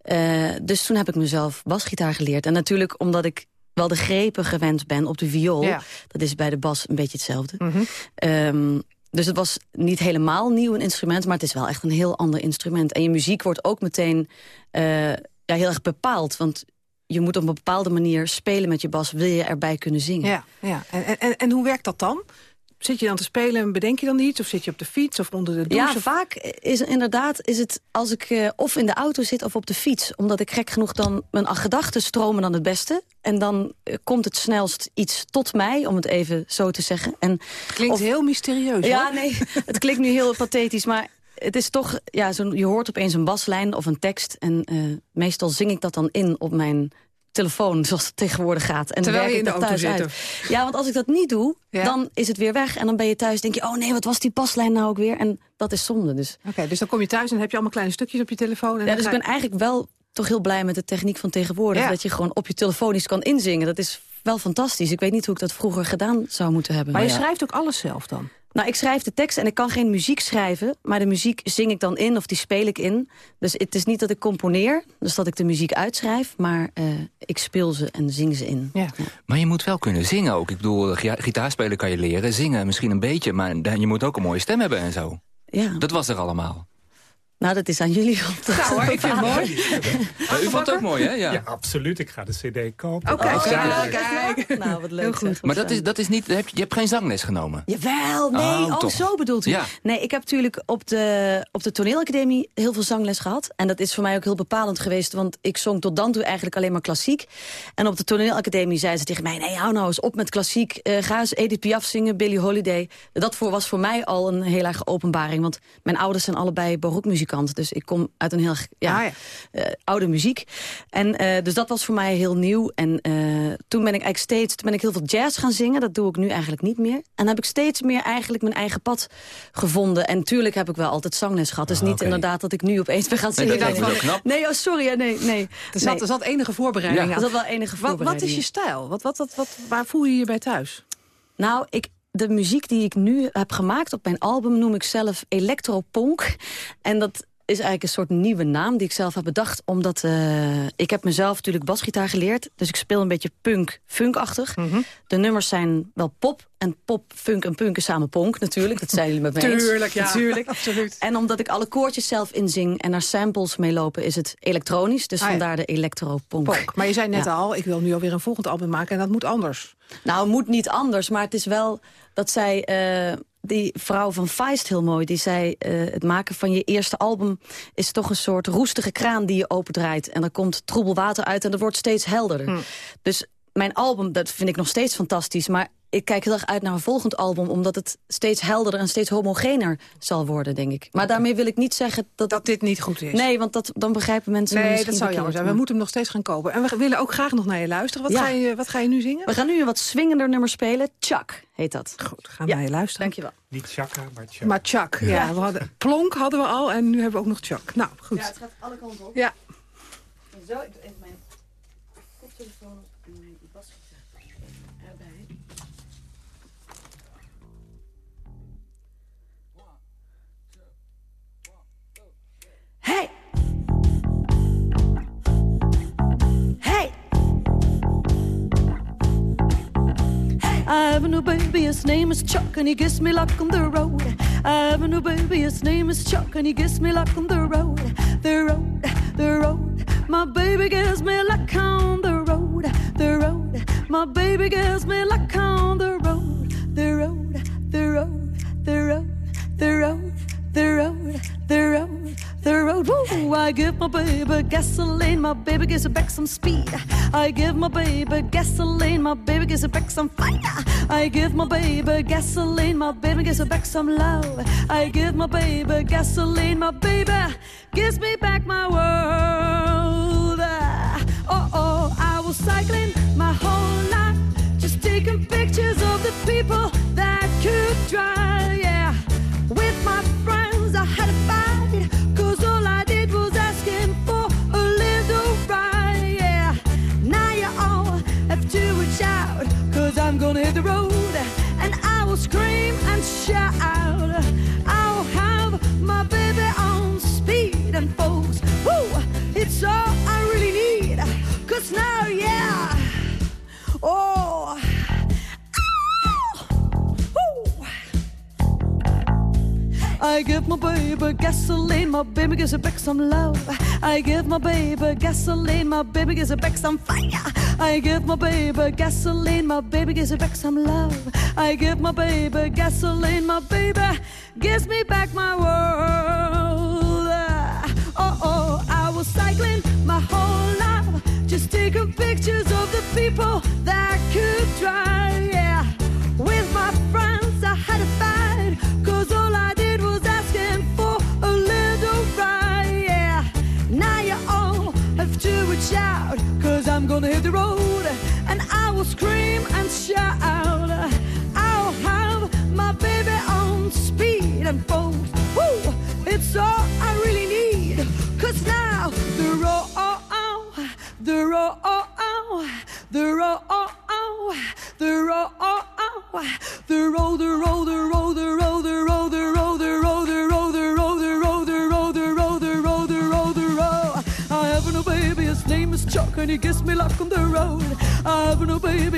Speaker 32: Eh, dus toen heb ik mezelf basgitaar geleerd. En natuurlijk omdat ik wel de grepen gewend ben op de viool.
Speaker 3: Ja.
Speaker 32: Dat is bij de bas een beetje hetzelfde. Ehm, dus het was niet helemaal nieuw een instrument... maar het is wel echt een heel ander instrument. En je muziek wordt ook meteen eh, ja, heel erg bepaald. Want je moet op een bepaalde manier spelen met je bas... wil je erbij kunnen zingen.
Speaker 3: Ja, ja. En- en, en hoe werkt dat dan? Zit je dan te spelen en bedenk je dan iets? Of zit je op de fiets of onder de douche?
Speaker 32: Ja,
Speaker 3: of-
Speaker 32: vaak is inderdaad is het als ik eh, of in de auto zit of op de fiets. Omdat ik gek genoeg dan... mijn gedachten stromen dan het beste. En dan eh, komt het snelst iets tot mij, om het even zo te zeggen. En,
Speaker 3: Klinkt heel mysterieus,
Speaker 32: Ja,
Speaker 3: hoor.
Speaker 32: nee, [LAUGHS] het klinkt nu heel pathetisch, maar... Het is toch, ja, zo, je hoort opeens een baslijn of een tekst. En eh, meestal zing ik dat dan in op mijn telefoon, zoals het tegenwoordig gaat. En dan
Speaker 3: Terwijl
Speaker 32: werk
Speaker 3: je in de auto
Speaker 32: thuis
Speaker 3: zit,
Speaker 32: uit. Ja, want als ik dat niet doe,
Speaker 3: Ja.
Speaker 32: dan is het weer weg. En dan ben je thuis, denk je, oh nee, wat was die baslijn nou ook weer? En dat is zonde, dus...
Speaker 3: Oké, dus dan kom je thuis en heb je allemaal kleine stukjes op je telefoon. En
Speaker 32: Ja, dus ik ben eigenlijk wel toch heel blij met de techniek van tegenwoordig.
Speaker 3: Ja.
Speaker 32: Dat je gewoon op je telefoon iets kan inzingen. Dat is wel fantastisch. Ik weet niet hoe ik dat vroeger gedaan zou moeten hebben.
Speaker 3: Maar je
Speaker 32: ja.
Speaker 3: schrijft ook alles zelf dan?
Speaker 32: Nou, ik schrijf de tekst en ik kan geen muziek schrijven. Maar de muziek zing ik dan in of die speel ik in. Dus het is niet dat ik componeer, dus dat ik de muziek uitschrijf. Maar eh, ik speel ze en zing ze in.
Speaker 3: Ja.
Speaker 2: Maar je moet wel kunnen zingen ook. Ik bedoel, gi- gitaarspelen kan je leren, zingen misschien een beetje... maar dan- je moet ook een mooie stem hebben en zo.
Speaker 32: Ja.
Speaker 2: Dat was er allemaal.
Speaker 32: Nou, dat is aan jullie om te
Speaker 3: Nou hoor, ik vind het mooi.
Speaker 2: u vond het ook mooi, hè? Ja.
Speaker 27: Ja, absoluut. Ik ga de cd kopen.
Speaker 3: Oh, kijk,
Speaker 27: Oh,
Speaker 3: kijk, kijk.
Speaker 32: Nou, wat leuk.
Speaker 3: Heel goed.
Speaker 2: Maar dat is, dat is niet... heb je, je hebt geen zangles genomen?
Speaker 32: Jawel, nee,
Speaker 2: Oh,
Speaker 32: oh, zo bedoelt u.
Speaker 2: Ja.
Speaker 32: Nee, ik heb natuurlijk op de, op de toneelacademie heel veel zangles gehad. En dat is voor mij ook heel bepalend geweest, want ik zong tot dan toe eigenlijk alleen maar klassiek. En op de toneelacademie zei ze tegen mij, nee, hou nou eens op met klassiek. Eh, ga eens Edith Piaf zingen, Billie Holiday. Dat voor, was voor mij al een heel erg openbaring, want mijn ouders zijn allebei Dus ik kom uit een heel ja,
Speaker 3: Ah, ja.
Speaker 32: eh, oude muziek. En eh, dus dat was voor mij heel nieuw. En eh, toen ben ik eigenlijk steeds, toen ben ik heel veel jazz gaan zingen. Dat doe ik nu eigenlijk niet meer. En heb ik steeds meer eigenlijk mijn eigen pad gevonden. En tuurlijk heb ik wel altijd zangles gehad. Dus
Speaker 2: Ah,
Speaker 32: niet inderdaad dat ik nu opeens ben gaan
Speaker 2: Nee,
Speaker 32: zingen. Nee,
Speaker 2: zo knap.
Speaker 32: Nee, oh, sorry. Nee, nee.
Speaker 3: Er zat, er zat enige voorbereiding
Speaker 2: Ja.
Speaker 3: aan.
Speaker 32: Er zat wel enige
Speaker 3: Wat, wat is
Speaker 32: voorbereiding.
Speaker 3: je stijl? Wat, wat, wat, wat, waar voel je je bij thuis?
Speaker 32: Nou, ik, de muziek die ik nu heb gemaakt op mijn album noem ik zelf electropunk. En dat is eigenlijk een soort nieuwe naam die ik zelf heb bedacht. Omdat eh, ik heb mezelf natuurlijk basgitaar geleerd. Dus ik speel een beetje punk, funkachtig.
Speaker 3: Mhm.
Speaker 32: De nummers zijn wel pop. En pop, funk en punk is samen ponk natuurlijk. Dat zijn jullie met me [LAUGHS] eens.
Speaker 3: Tuurlijk, ja.
Speaker 32: Natuurlijk. [LAUGHS]
Speaker 3: Absoluut.
Speaker 32: En omdat ik alle koortjes zelf inzing en naar samples meelopen... is het elektronisch, dus
Speaker 3: Ah, ja.
Speaker 32: vandaar de electropunk.
Speaker 3: Maar je zei net
Speaker 32: Ja.
Speaker 3: al, ik wil nu alweer een volgend album maken en dat moet anders.
Speaker 32: Nou, het moet niet anders, maar het is wel dat zij... eh, die vrouw van Feist heel mooi, die zei... eh, het maken van je eerste album is toch een soort roestige kraan die je opendraait. En er komt troebel water uit en dat wordt steeds helderder. Dus mijn album, dat vind ik nog steeds fantastisch. Maar ik kijk heel erg uit naar een volgend album... omdat het steeds helderder en steeds homogener zal worden, denk ik. Maar daarmee wil ik niet zeggen dat...
Speaker 3: Dat dit niet goed is.
Speaker 32: Nee, want dat, dan begrijpen mensen me
Speaker 3: Nee,
Speaker 32: misschien
Speaker 3: dat zou jammer zijn. We moeten hem nog steeds gaan kopen. En we willen ook graag nog naar je luisteren. Wat,
Speaker 32: Ja.
Speaker 3: ga, je, wat ga je nu zingen?
Speaker 32: We gaan nu een wat swingender nummer spelen. Chuck heet dat.
Speaker 3: Goed, gaan we naar je luisteren.
Speaker 32: Dankjewel.
Speaker 27: Niet Chaka, maar Chuck.
Speaker 3: Maar Chuck, ja. We hadden, Plonk hadden we al en nu hebben we ook nog Chuck. Nou, goed.
Speaker 32: Ja, het gaat alle kanten op.
Speaker 3: Ja.
Speaker 32: Zo, baby, his name is Chuck, and he gives me luck on the road. I have a new baby, his name is Chuck, and he gives me luck on the road. The road, the road. My baby gives me luck on the road. The road. My baby gives me luck on the road.
Speaker 14: I give my baby gasoline, my baby gives it back some speed. I give my baby gasoline, my baby gives it back some fire. I give my baby gasoline, my baby gives it back some love. I give my baby gasoline, my baby gives me back my world. Oh oh, I was cycling my whole life, just taking pictures of the people the road I give my baby gasoline, my baby gives it back some love. I give my baby gasoline, my baby gives it back some fire. I give my baby gasoline, my baby gives it back some love. I give my baby gasoline, my baby gives me back my world. Oh oh, I was cycling my whole life, just taking pictures of the people that could drive. And shout. I'll have my baby on speed and it's all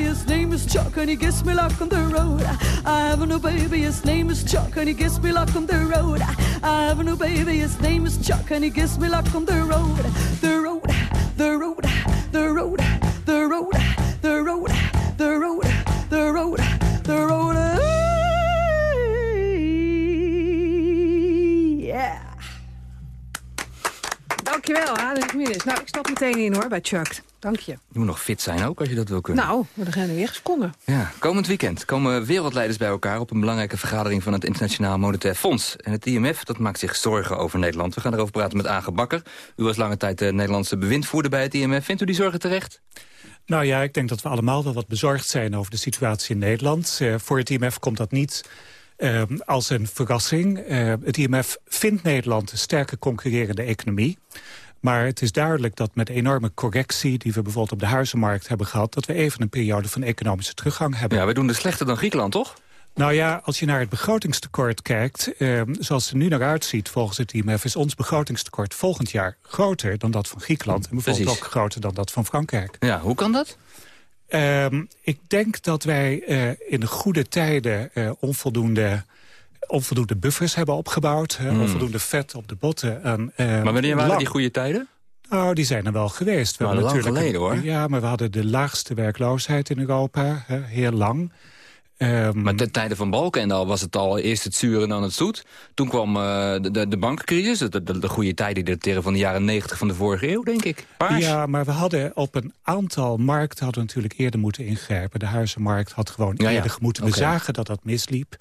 Speaker 14: baby, his name is Chuck, and he gives me luck on the road. I have no baby, his name is Chuck, and he gives me luck on the road. I have no baby, his name is Chuck, and he gives me luck on the road. The road, the road, the road, the road, the road, the road, the road, the road. Yeah.
Speaker 3: Dankjewel, Adriaan Minus. Nou, ik stap meteen in hoor, bij Chuck. Dank je.
Speaker 2: Je moet nog fit zijn ook, als je dat wil kunnen.
Speaker 3: Nou, we gaan er weer gesprongen.
Speaker 2: Ja, komend weekend komen wereldleiders bij elkaar... op een belangrijke vergadering van het Internationaal Monetair Fonds. En het IMF dat maakt zich zorgen over Nederland. We gaan erover praten met Age Bakker. U was lange tijd de Nederlandse bewindvoerder bij het IMF. Vindt u die zorgen terecht?
Speaker 27: Nou ja, ik denk dat we allemaal wel wat bezorgd zijn over de situatie in Nederland. Uh, voor het IMF komt dat niet uh, als een verrassing. Uh, het IMF vindt Nederland een sterke concurrerende economie. Maar het is duidelijk dat met de enorme correctie... die we bijvoorbeeld op de huizenmarkt hebben gehad... dat we even een periode van economische teruggang hebben.
Speaker 2: Ja, we doen het slechter dan Griekenland, toch?
Speaker 27: Nou ja, als je naar het begrotingstekort kijkt... Eh, zoals het er nu naar uitziet volgens het IMF... is ons begrotingstekort volgend jaar groter dan dat van Griekenland. En bijvoorbeeld
Speaker 2: Precies.
Speaker 27: ook groter dan dat van Frankrijk.
Speaker 2: Ja, hoe kan dat?
Speaker 27: Um, ik denk dat wij uh, in de goede tijden uh, onvoldoende onvoldoende buffers hebben opgebouwd.
Speaker 2: Hmm.
Speaker 27: Onvoldoende vet op de botten. En, uh,
Speaker 2: maar wanneer waren
Speaker 27: lang...
Speaker 2: die goede tijden?
Speaker 27: Nou, die zijn er wel geweest.
Speaker 2: We
Speaker 27: maar
Speaker 2: lang
Speaker 27: natuurlijk
Speaker 2: geleden, hoor.
Speaker 27: Ja, maar we hadden de laagste werkloosheid in Europa. Hè, heel lang.
Speaker 2: Um, maar ten tijde van Balkenende al was het al eerst het zuur en dan het zoet. Toen kwam uh, de, de, bankencrisis, de, de, de, goede tijden die dateren van de jaren 90 van de vorige eeuw, denk ik. Paars.
Speaker 27: Ja, maar we hadden op een aantal markten hadden we natuurlijk eerder moeten ingrijpen. De huizenmarkt had gewoon
Speaker 2: ja,
Speaker 27: eerder
Speaker 2: ja.
Speaker 27: moeten.
Speaker 2: Okay.
Speaker 27: We zagen dat dat misliep.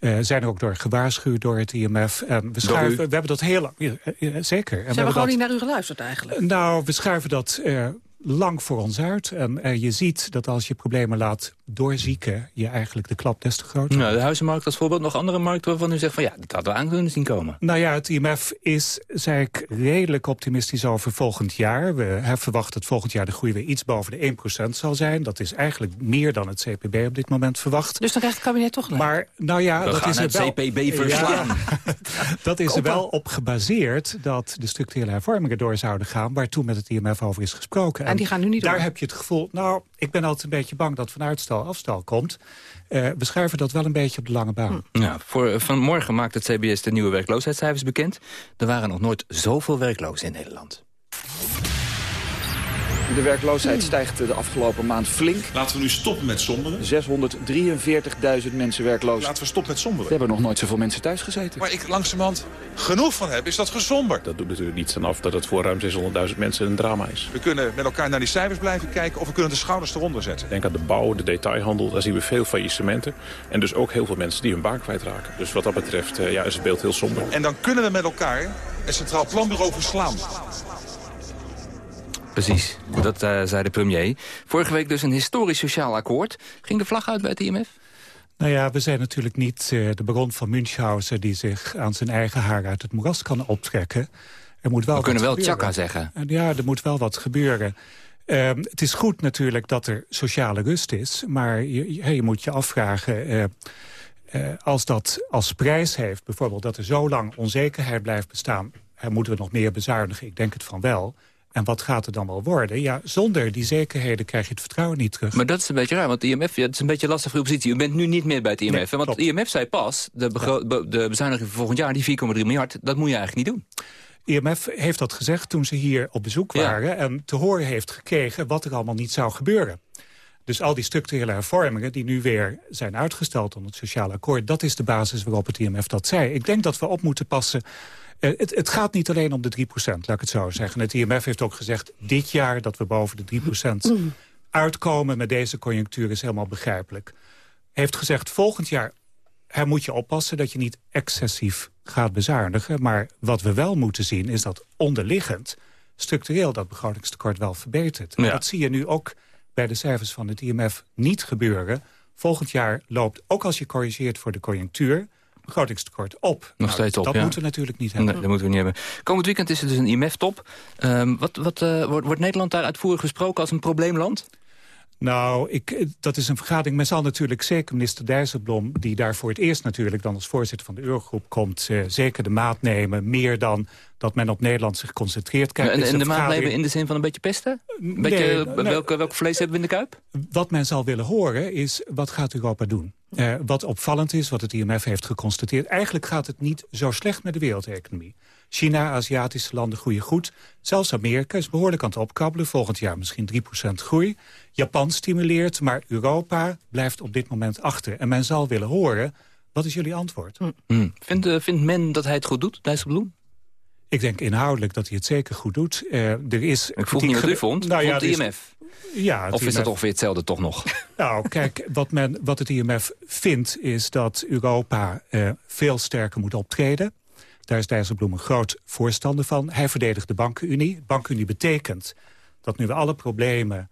Speaker 27: Uh, zijn er ook door gewaarschuwd door het IMF. En we, schuiven, we hebben dat heel lang... Ja, zeker. En
Speaker 3: Ze hebben gewoon dat, niet naar u geluisterd eigenlijk?
Speaker 27: Nou, we schuiven dat... Uh, lang voor ons uit. En uh, je ziet dat als je problemen laat doorzieken... je eigenlijk de klap des te groter
Speaker 2: nou, De huizenmarkt als voorbeeld. Nog andere markten waarvan u zegt van ja, dat hadden we aan kunnen zien komen.
Speaker 27: Nou ja, het IMF is, zei ik, redelijk optimistisch over volgend jaar. We verwachten dat volgend jaar de groei weer iets boven de 1% zal zijn. Dat is eigenlijk meer dan het CPB op dit moment verwacht.
Speaker 3: Dus dan krijgt het kabinet toch gelijk?
Speaker 27: Maar nou ja,
Speaker 2: we
Speaker 27: dat
Speaker 2: gaan
Speaker 27: is
Speaker 2: het
Speaker 27: wel...
Speaker 2: CPB verslaan.
Speaker 27: Ja, [LAUGHS] dat is er wel op gebaseerd dat de structurele hervormingen door zouden gaan... waar toen met het IMF over is gesproken.
Speaker 3: En, en die gaan nu niet
Speaker 27: daar
Speaker 3: door.
Speaker 27: heb je het gevoel... nou, ik ben altijd een beetje bang dat van uitstel afstel komt. Uh, we schuiven dat wel een beetje op de lange baan.
Speaker 2: Hm. Ja, voor, vanmorgen maakt het CBS de nieuwe werkloosheidscijfers bekend. Er waren nog nooit zoveel werklozen in Nederland.
Speaker 33: De werkloosheid stijgt de afgelopen maand flink.
Speaker 20: Laten we nu stoppen met somberen.
Speaker 33: 643.000 mensen werkloos.
Speaker 20: Laten we stoppen met somberen.
Speaker 33: We hebben nog nooit zoveel mensen thuis gezeten.
Speaker 20: Waar ik langzamerhand genoeg van heb, is dat gesomber.
Speaker 34: Dat doet natuurlijk niets aan af dat het voor ruim 600.000 mensen een drama is.
Speaker 20: We kunnen met elkaar naar die cijfers blijven kijken... of we kunnen de schouders eronder zetten.
Speaker 34: Denk aan de bouw, de detailhandel, daar zien we veel faillissementen. En dus ook heel veel mensen die hun baan kwijtraken. Dus wat dat betreft ja, is het beeld heel somber.
Speaker 20: En dan kunnen we met elkaar het Centraal Planbureau verslaan.
Speaker 2: Precies, dat uh, zei de premier. Vorige week dus een historisch sociaal akkoord. Ging de vlag uit bij het IMF?
Speaker 27: Nou ja, we zijn natuurlijk niet uh, de baron van Münchhausen... die zich aan zijn eigen haar uit het moeras kan optrekken. Er moet wel
Speaker 2: we kunnen wel
Speaker 27: tjaka
Speaker 2: zeggen.
Speaker 27: Ja, er moet wel wat gebeuren. Uh, het is goed natuurlijk dat er sociale rust is... maar je, je moet je afvragen... Uh, als dat als prijs heeft, bijvoorbeeld dat er zo lang onzekerheid blijft bestaan... moeten we nog meer bezuinigen? Ik denk het van wel. En wat gaat er dan wel worden? Ja, zonder die zekerheden krijg je het vertrouwen niet terug.
Speaker 2: Maar dat is een beetje raar, want IMF, ja, het is een beetje lastig voor positie. U bent nu niet meer bij het IMF. Nee, want het IMF zei pas, de, de bezuiniging voor volgend jaar, die 4,3 miljard, dat moet je eigenlijk niet doen.
Speaker 27: IMF heeft dat gezegd toen ze hier op bezoek waren... Ja. en te horen heeft gekregen wat er allemaal niet zou gebeuren. Dus al die structurele hervormingen die nu weer zijn uitgesteld... onder het sociale akkoord, dat is de basis waarop het IMF dat zei. Ik denk dat we op moeten passen uh, het, het, gaat niet alleen om de 3%, laat ik het zo zeggen. Het IMF heeft ook gezegd dit jaar dat we boven de 3% uitkomen met deze conjunctuur is helemaal begrijpelijk. Heeft gezegd volgend jaar hij moet je oppassen dat je niet excessief gaat bezuinigen. Maar wat we wel moeten zien is dat onderliggend structureel dat begrotingstekort wel verbetert. Ja. Dat zie je nu ook bij de cijfers van het IMF niet gebeuren. Volgend jaar loopt, ook als je corrigeert voor de conjunctuur begrotingstekort op.
Speaker 2: Nog nou, steeds op,
Speaker 27: Dat
Speaker 2: ja.
Speaker 27: moeten we natuurlijk niet hebben.
Speaker 2: Nee, dat moeten we niet hebben. Komend weekend is er dus een IMF-top. Um, wat, wat, uh, wordt, wordt Nederland daar uitvoerig gesproken als een probleemland?
Speaker 27: Nou, ik, dat is een vergadering. Men zal natuurlijk zeker minister Dijsselbloem... die daar voor het eerst natuurlijk dan als voorzitter van de Eurogroep komt... Uh, zeker de maat nemen, meer dan dat men op Nederland zich concentreert.
Speaker 2: Kijk, en, en de maat nemen in de zin van een beetje pesten? Een beetje, nee, nee, welke, welke vlees hebben we in de kuip?
Speaker 27: Wat men zal willen horen is, wat gaat Europa doen? Uh, wat opvallend is, wat het IMF heeft geconstateerd... eigenlijk gaat het niet zo slecht met de wereldeconomie. China, Aziatische landen groeien goed. Zelfs Amerika is behoorlijk aan het opkrabbelen. Volgend jaar misschien 3% groei. Japan stimuleert, maar Europa blijft op dit moment achter. En men zal willen horen, wat is jullie antwoord?
Speaker 2: Hmm. Vindt, uh, vindt men dat hij het goed doet, Dijsselbloem?
Speaker 27: Ik denk inhoudelijk dat hij het zeker goed doet. Uh, er is
Speaker 2: ik vroeg niet wat u vond, nou, ja, de IMF?
Speaker 27: Ja,
Speaker 2: of
Speaker 27: IMF...
Speaker 2: is dat ongeveer hetzelfde toch nog? [LAUGHS]
Speaker 27: Nou, kijk, wat, men, wat het IMF vindt is dat Europa uh, veel sterker moet optreden. Daar is Dijsselbloem een groot voorstander van. Hij verdedigt de bankenunie. Bankenunie betekent dat nu we alle problemen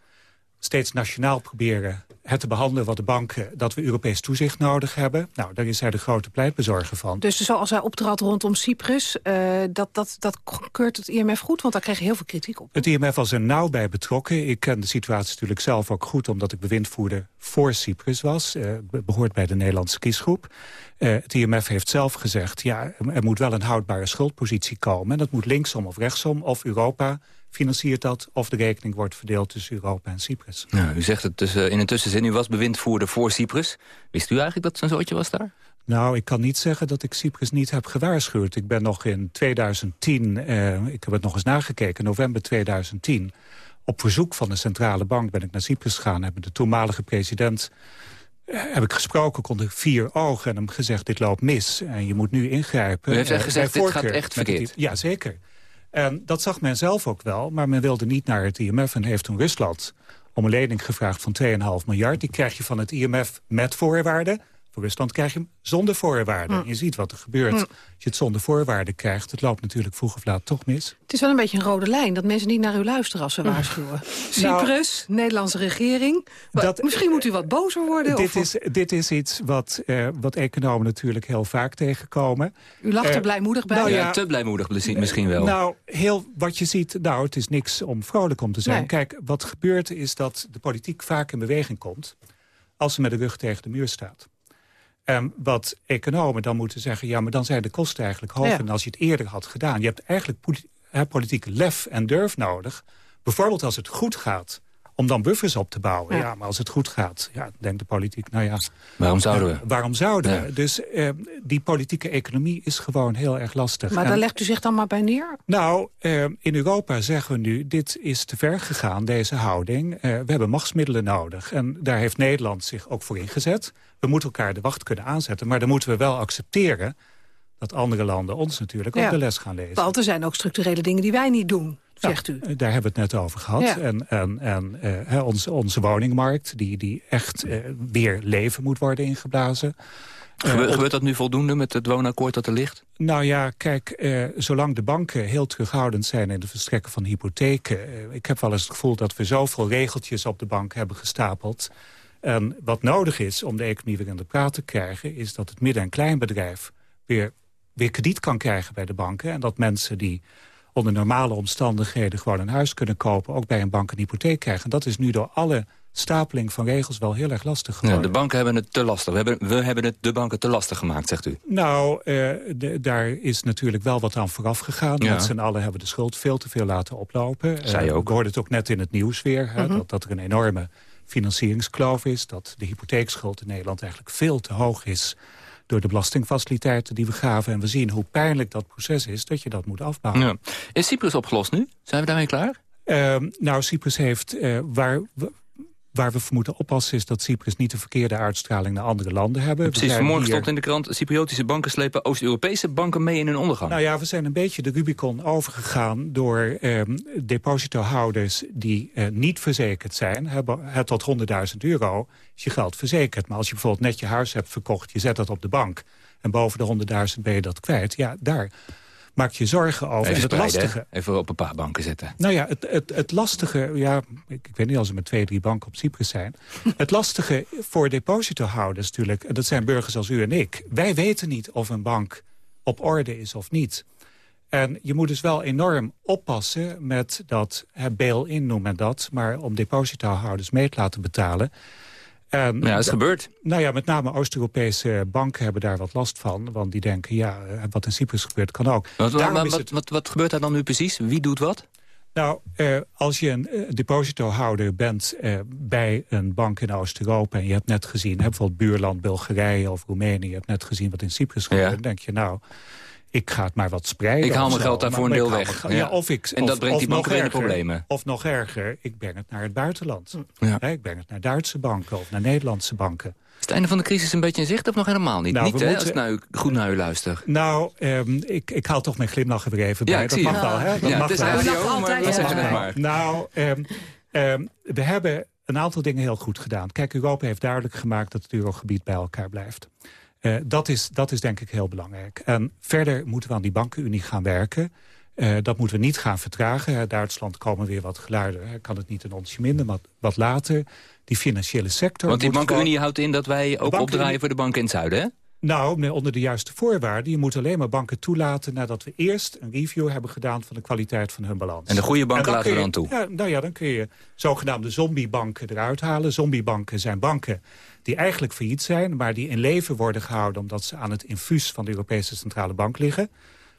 Speaker 27: steeds nationaal proberen het te behandelen wat de banken... dat we Europees toezicht nodig hebben. Nou, daar is hij de grote pleitbezorger van.
Speaker 3: Dus zoals hij optrad rondom Cyprus, uh, dat, dat, dat keurt het IMF goed? Want daar kreeg je heel veel kritiek op.
Speaker 27: Het IMF was er nauw bij betrokken. Ik ken de situatie natuurlijk zelf ook goed... omdat ik bewindvoerder voor Cyprus was. Uh, behoort bij de Nederlandse kiesgroep. Uh, het IMF heeft zelf gezegd... ja, er moet wel een houdbare schuldpositie komen. En dat moet linksom of rechtsom, of Europa financiert dat... of de rekening wordt verdeeld tussen Europa en Cyprus.
Speaker 2: Nou, u zegt het dus, uh, in een tussenzin, u was bewindvoerder voor Cyprus. Wist u eigenlijk dat zo'n zootje was daar?
Speaker 27: Nou, ik kan niet zeggen dat ik Cyprus niet heb gewaarschuwd. Ik ben nog in 2010, uh, ik heb het nog eens nagekeken, november 2010... op verzoek van de Centrale Bank ben ik naar Cyprus gegaan... hebben de toenmalige president heb ik gesproken, kon ik vier ogen en hem gezegd... dit loopt mis en je moet nu ingrijpen.
Speaker 2: U heeft echt gezegd, dit gaat echt verkeerd?
Speaker 27: Ja, zeker. En dat zag men zelf ook wel, maar men wilde niet naar het IMF... en heeft toen Rusland om een lening gevraagd van 2,5 miljard. Die krijg je van het IMF met voorwaarden. Voor Rusland krijg je hem zonder voorwaarden.
Speaker 3: Hm.
Speaker 27: Je ziet wat er gebeurt
Speaker 3: Hm.
Speaker 27: als je het zonder voorwaarden krijgt. Het loopt natuurlijk vroeg of laat toch mis.
Speaker 3: Het is wel een beetje een rode lijn dat mensen niet naar u luisteren als ze waarschuwen. [LAUGHS] Cyprus, Nederlandse regering.
Speaker 27: Dat-
Speaker 3: Misschien moet u wat bozer worden.
Speaker 27: Dit
Speaker 3: of
Speaker 27: is, dit is iets wat, eh, wat economen natuurlijk heel vaak tegenkomen.
Speaker 3: U lacht er
Speaker 27: Eh,
Speaker 3: blijmoedig bij.
Speaker 27: nou
Speaker 2: ja,
Speaker 27: ja,
Speaker 2: te blijmoedig misschien- misschien wel.
Speaker 27: Nou, heel wat je ziet, nou, het is niks om vrolijk om te zijn.
Speaker 3: Nee.
Speaker 27: Kijk, wat gebeurt is dat de politiek vaak in beweging komt... als ze met de rug tegen de muur staat. En wat economen dan moeten zeggen... ja, maar dan zijn de kosten eigenlijk hoger
Speaker 3: Ja.
Speaker 27: dan als je het eerder had gedaan. Je hebt eigenlijk poli- hè, politieke lef en durf nodig. Bijvoorbeeld als het goed gaat om dan buffers op te bouwen.
Speaker 3: Ja.
Speaker 27: Ja, maar als het goed gaat, ja, denkt de politiek, nou ja...
Speaker 2: Waarom zouden we?
Speaker 27: waarom zouden
Speaker 2: Ja.
Speaker 27: we? Dus eh, die politieke economie is gewoon heel erg lastig.
Speaker 3: Maar
Speaker 27: En-
Speaker 3: daar legt u zich dan maar bij neer?
Speaker 27: nou, eh, in Europa zeggen we nu, dit is te ver gegaan, deze houding. Eh, we hebben machtsmiddelen nodig. En daar heeft Nederland zich ook voor ingezet. We moeten elkaar de wacht kunnen aanzetten. Maar dan moeten we wel accepteren dat andere landen ons natuurlijk
Speaker 3: Ja.
Speaker 27: ook de les gaan lezen.
Speaker 3: Want er zijn ook structurele dingen die wij niet doen, zegt u.
Speaker 27: Eh, Daar hebben we het net over gehad.
Speaker 3: Ja.
Speaker 27: En, en, en eh, hè, onze, onze woningmarkt, die, die echt eh, weer leven moet worden ingeblazen.
Speaker 2: Gebe- gebeurt dat nu voldoende met het woonakkoord dat er ligt?
Speaker 27: nou ja, kijk, eh, zolang de banken heel terughoudend zijn in het verstrekken van hypotheken... ik heb wel eens het gevoel dat we zoveel regeltjes op de bank hebben gestapeld. En wat nodig is om de economie weer in de praat te krijgen... is dat het midden- en kleinbedrijf weer, weer krediet kan krijgen bij de banken. En dat mensen die onder normale omstandigheden gewoon een huis kunnen kopen... ook bij een bank een hypotheek krijgen. En dat is nu door alle stapeling van regels wel heel erg lastig
Speaker 2: Ja,
Speaker 27: geworden.
Speaker 2: de banken hebben het te lastig. We hebben, we hebben het de banken te lastig gemaakt, zegt u.
Speaker 27: Nou, eh, de- daar is natuurlijk wel wat aan vooraf gegaan.
Speaker 2: Ja.
Speaker 27: Met z'n allen hebben de schuld veel te veel laten oplopen.
Speaker 2: Zij
Speaker 27: Eh,
Speaker 2: ook.
Speaker 27: We hoorden het ook net in het nieuws weer. Hè,
Speaker 2: Mhm.
Speaker 27: dat, dat er een enorme financieringskloof is. Dat de hypotheekschuld in Nederland eigenlijk veel te hoog is... door de belastingfaciliteiten die we gaven. En we zien hoe pijnlijk dat proces is dat je dat moet afbouwen.
Speaker 2: Ja. Is Cyprus opgelost nu? Zijn we daarmee klaar?
Speaker 27: Ehm, nou, Cyprus heeft, eh, waar, waar we voor moeten oppassen... is dat Cyprus niet de verkeerde uitstraling naar andere landen hebben.
Speaker 2: Precies, vanmorgen stond in de krant... Cypriotische banken slepen Oost-Europese banken mee in hun ondergang.
Speaker 27: Nou ja, we zijn een beetje de Rubicon overgegaan door ehm, depositohouders die eh, niet verzekerd zijn. Hebben het tot 100.000 euro is je geld verzekerd. Maar als je bijvoorbeeld net je huis hebt verkocht, je zet dat op de bank... en boven de 100.000 ben je dat kwijt. Ja, daar maak je zorgen over.
Speaker 2: Even
Speaker 27: en het lastige,
Speaker 2: Even op een paar banken zetten.
Speaker 27: nou ja, het, het, het lastige, ja, ik, ik weet niet als er met twee, drie banken op Cyprus zijn. [LAUGHS] Het lastige voor depositohouders natuurlijk, en dat zijn burgers als u en ik. Wij weten niet of een bank op orde is of niet. En je moet dus wel enorm oppassen met dat, bail-in noemen men dat... maar om depositohouders mee te laten betalen. En
Speaker 2: Ja, dat is gebeurd.
Speaker 27: Nou ja, met name Oost-Europese banken hebben daar wat last van. Want die denken, ja, wat in Cyprus gebeurt kan ook.
Speaker 2: Wat, wat, wat,
Speaker 27: het-
Speaker 2: wat, wat gebeurt daar dan nu precies? Wie doet wat?
Speaker 27: nou, eh, als je een eh, depositohouder bent eh, bij een bank in Oost-Europa... en je hebt net gezien, hè, bijvoorbeeld buurland Bulgarije of Roemenië... je hebt net gezien wat in Cyprus gebeurt, dan denk je... nou, ik ga het maar wat spreiden.
Speaker 2: Ik haal mijn geld daar
Speaker 27: Maar-
Speaker 2: voor een deel weg.
Speaker 27: mijn
Speaker 2: Ja.
Speaker 27: Ja, of ik,
Speaker 2: En
Speaker 27: of-
Speaker 2: dat brengt
Speaker 27: of
Speaker 2: die
Speaker 27: nog
Speaker 2: banken weer in problemen.
Speaker 27: Of nog erger, ik breng het naar het buitenland.
Speaker 2: Ja.
Speaker 27: Ik breng het naar Duitse banken of naar Nederlandse banken.
Speaker 2: Is het einde van de crisis een beetje in zicht of nog helemaal niet?
Speaker 27: Nou,
Speaker 2: niet, hè,
Speaker 27: moeten-
Speaker 2: als ik nou goed naar u luister.
Speaker 27: Nou, ehm, ik, ik haal toch mijn glimlach er weer even
Speaker 2: Ja,
Speaker 27: bij.
Speaker 2: ik
Speaker 27: dat
Speaker 2: zie
Speaker 27: mag
Speaker 2: het.
Speaker 27: wel, hè? Dat
Speaker 2: Ja,
Speaker 27: mag
Speaker 2: het is
Speaker 27: wel.
Speaker 2: radio, we
Speaker 27: Dat mag wel.
Speaker 2: maar.
Speaker 27: Nou, ehm, ehm, we hebben een aantal dingen heel goed gedaan. Kijk, Europa heeft duidelijk gemaakt dat het eurogebied bij elkaar blijft. Eh, dat, is, dat is denk ik heel belangrijk. En verder moeten we aan die bankenunie gaan werken. Eh, dat moeten we niet gaan vertragen. Uit Duitsland komen weer wat geluiden. Hè. Kan het niet een onsje minder, maar wat later. Die financiële sector...
Speaker 2: Want die bankenunie
Speaker 27: gewoon-
Speaker 2: houdt in dat wij ook opdraaien voor de banken in het zuiden, hè?
Speaker 27: nou, onder de juiste voorwaarden. Je moet alleen maar banken toelaten nadat we eerst een review hebben gedaan van de kwaliteit van hun balans.
Speaker 2: En de goede banken
Speaker 27: En
Speaker 2: laten we dan toe.
Speaker 27: Ja, nou ja, dan kun je zogenaamde zombiebanken eruit halen. Zombiebanken zijn banken die eigenlijk failliet zijn... maar die in leven worden gehouden omdat ze aan het infuus van de Europese Centrale Bank liggen.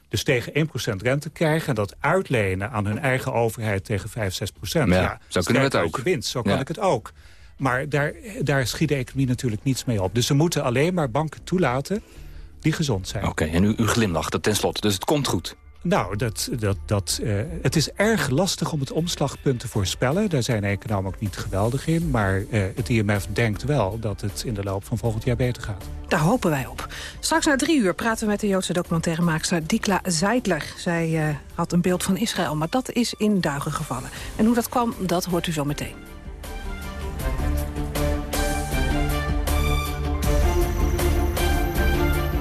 Speaker 27: Dus tegen 1% rente krijgen en dat uitlenen aan hun eigen overheid tegen 5, 6 procent.
Speaker 2: Ja, zo kunnen we het ook.
Speaker 27: winst, zo kan ik het ook. Maar daar, daar schiet de economie natuurlijk niets mee op. Dus ze moeten alleen maar banken toelaten die gezond zijn.
Speaker 2: Oké, en u, u glimlacht dat tenslotte, dus het komt goed.
Speaker 27: Nou, dat, dat, dat, eh, het is erg lastig om het omslagpunt te voorspellen. Daar zijn economen ook niet geweldig in. Maar eh, het IMF denkt wel dat het in de loop van volgend jaar beter gaat.
Speaker 3: Daar hopen wij op. Straks na drie uur praten we met de Joodse documentairemaakster Dikla Zeidler. Zij eh, had een beeld van Israël, maar dat is in duigen gevallen. En hoe dat kwam, dat hoort u zo meteen.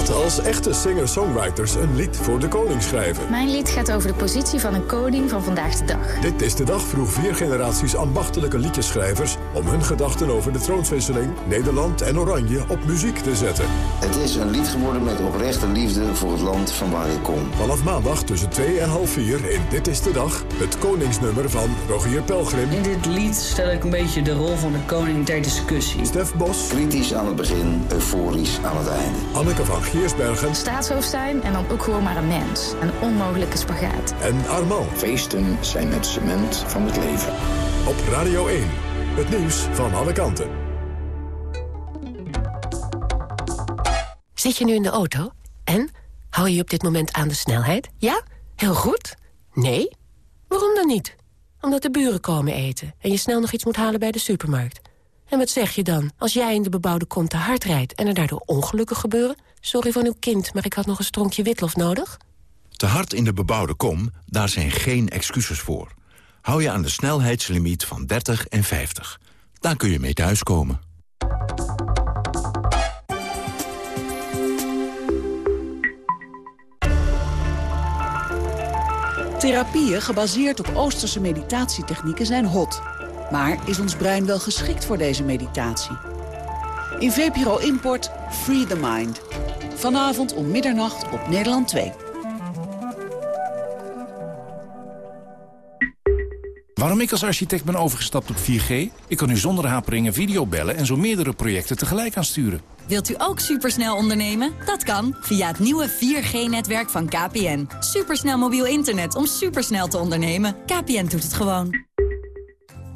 Speaker 1: Wat als echte singer-songwriters een lied voor de koning schrijven?
Speaker 35: Mijn lied gaat over de positie van een koning van vandaag de dag.
Speaker 1: Dit is de dag vroeg vier generaties ambachtelijke liedjeschrijvers om hun gedachten over de troonswisseling, Nederland en Oranje op muziek te zetten.
Speaker 35: Het is een lied geworden met oprechte liefde voor het land van waar ik kom.
Speaker 1: Vanaf maandag tussen 2 en half 4 in Dit is de Dag, het koningsnummer van Rogier Pelgrim.
Speaker 36: In dit lied stel ik een beetje de rol van de koning ter discussie.
Speaker 1: Stef Bos.
Speaker 35: Kritisch aan het begin, euforisch aan het einde.
Speaker 1: Anneke van Giersbergen.
Speaker 37: Staatshoofd zijn en dan ook gewoon maar een mens. Een onmogelijke spagaat.
Speaker 1: En Armand.
Speaker 35: Feesten zijn het cement van het leven.
Speaker 1: Op Radio 1. Het nieuws van alle kanten.
Speaker 38: Zit je nu in de auto? En? Hou je op dit moment aan de snelheid? Ja? Heel goed? Nee? Waarom dan niet? Omdat de buren komen eten en je snel nog iets moet halen bij de supermarkt. En wat zeg je dan als jij in de bebouwde kom te hard rijdt... en er daardoor ongelukken gebeuren? Sorry van uw kind, maar ik had nog een stronkje witlof nodig.
Speaker 39: Te hard in de bebouwde kom, daar zijn geen excuses voor. Hou je aan de snelheidslimiet van 30 en 50. Daar kun je mee thuiskomen.
Speaker 40: Therapieën gebaseerd op Oosterse meditatietechnieken zijn hot. Maar is ons brein wel geschikt voor deze meditatie? In VPRO Import Free the Mind. Vanavond om middernacht op Nederland 2.
Speaker 41: Waarom ik als architect ben overgestapt op 4G? Ik kan nu zonder haperingen videobellen en zo meerdere projecten tegelijk aansturen.
Speaker 42: Wilt u ook supersnel ondernemen? Dat kan via het nieuwe 4G-netwerk van KPN. Supersnel mobiel internet om supersnel te ondernemen. KPN doet het gewoon.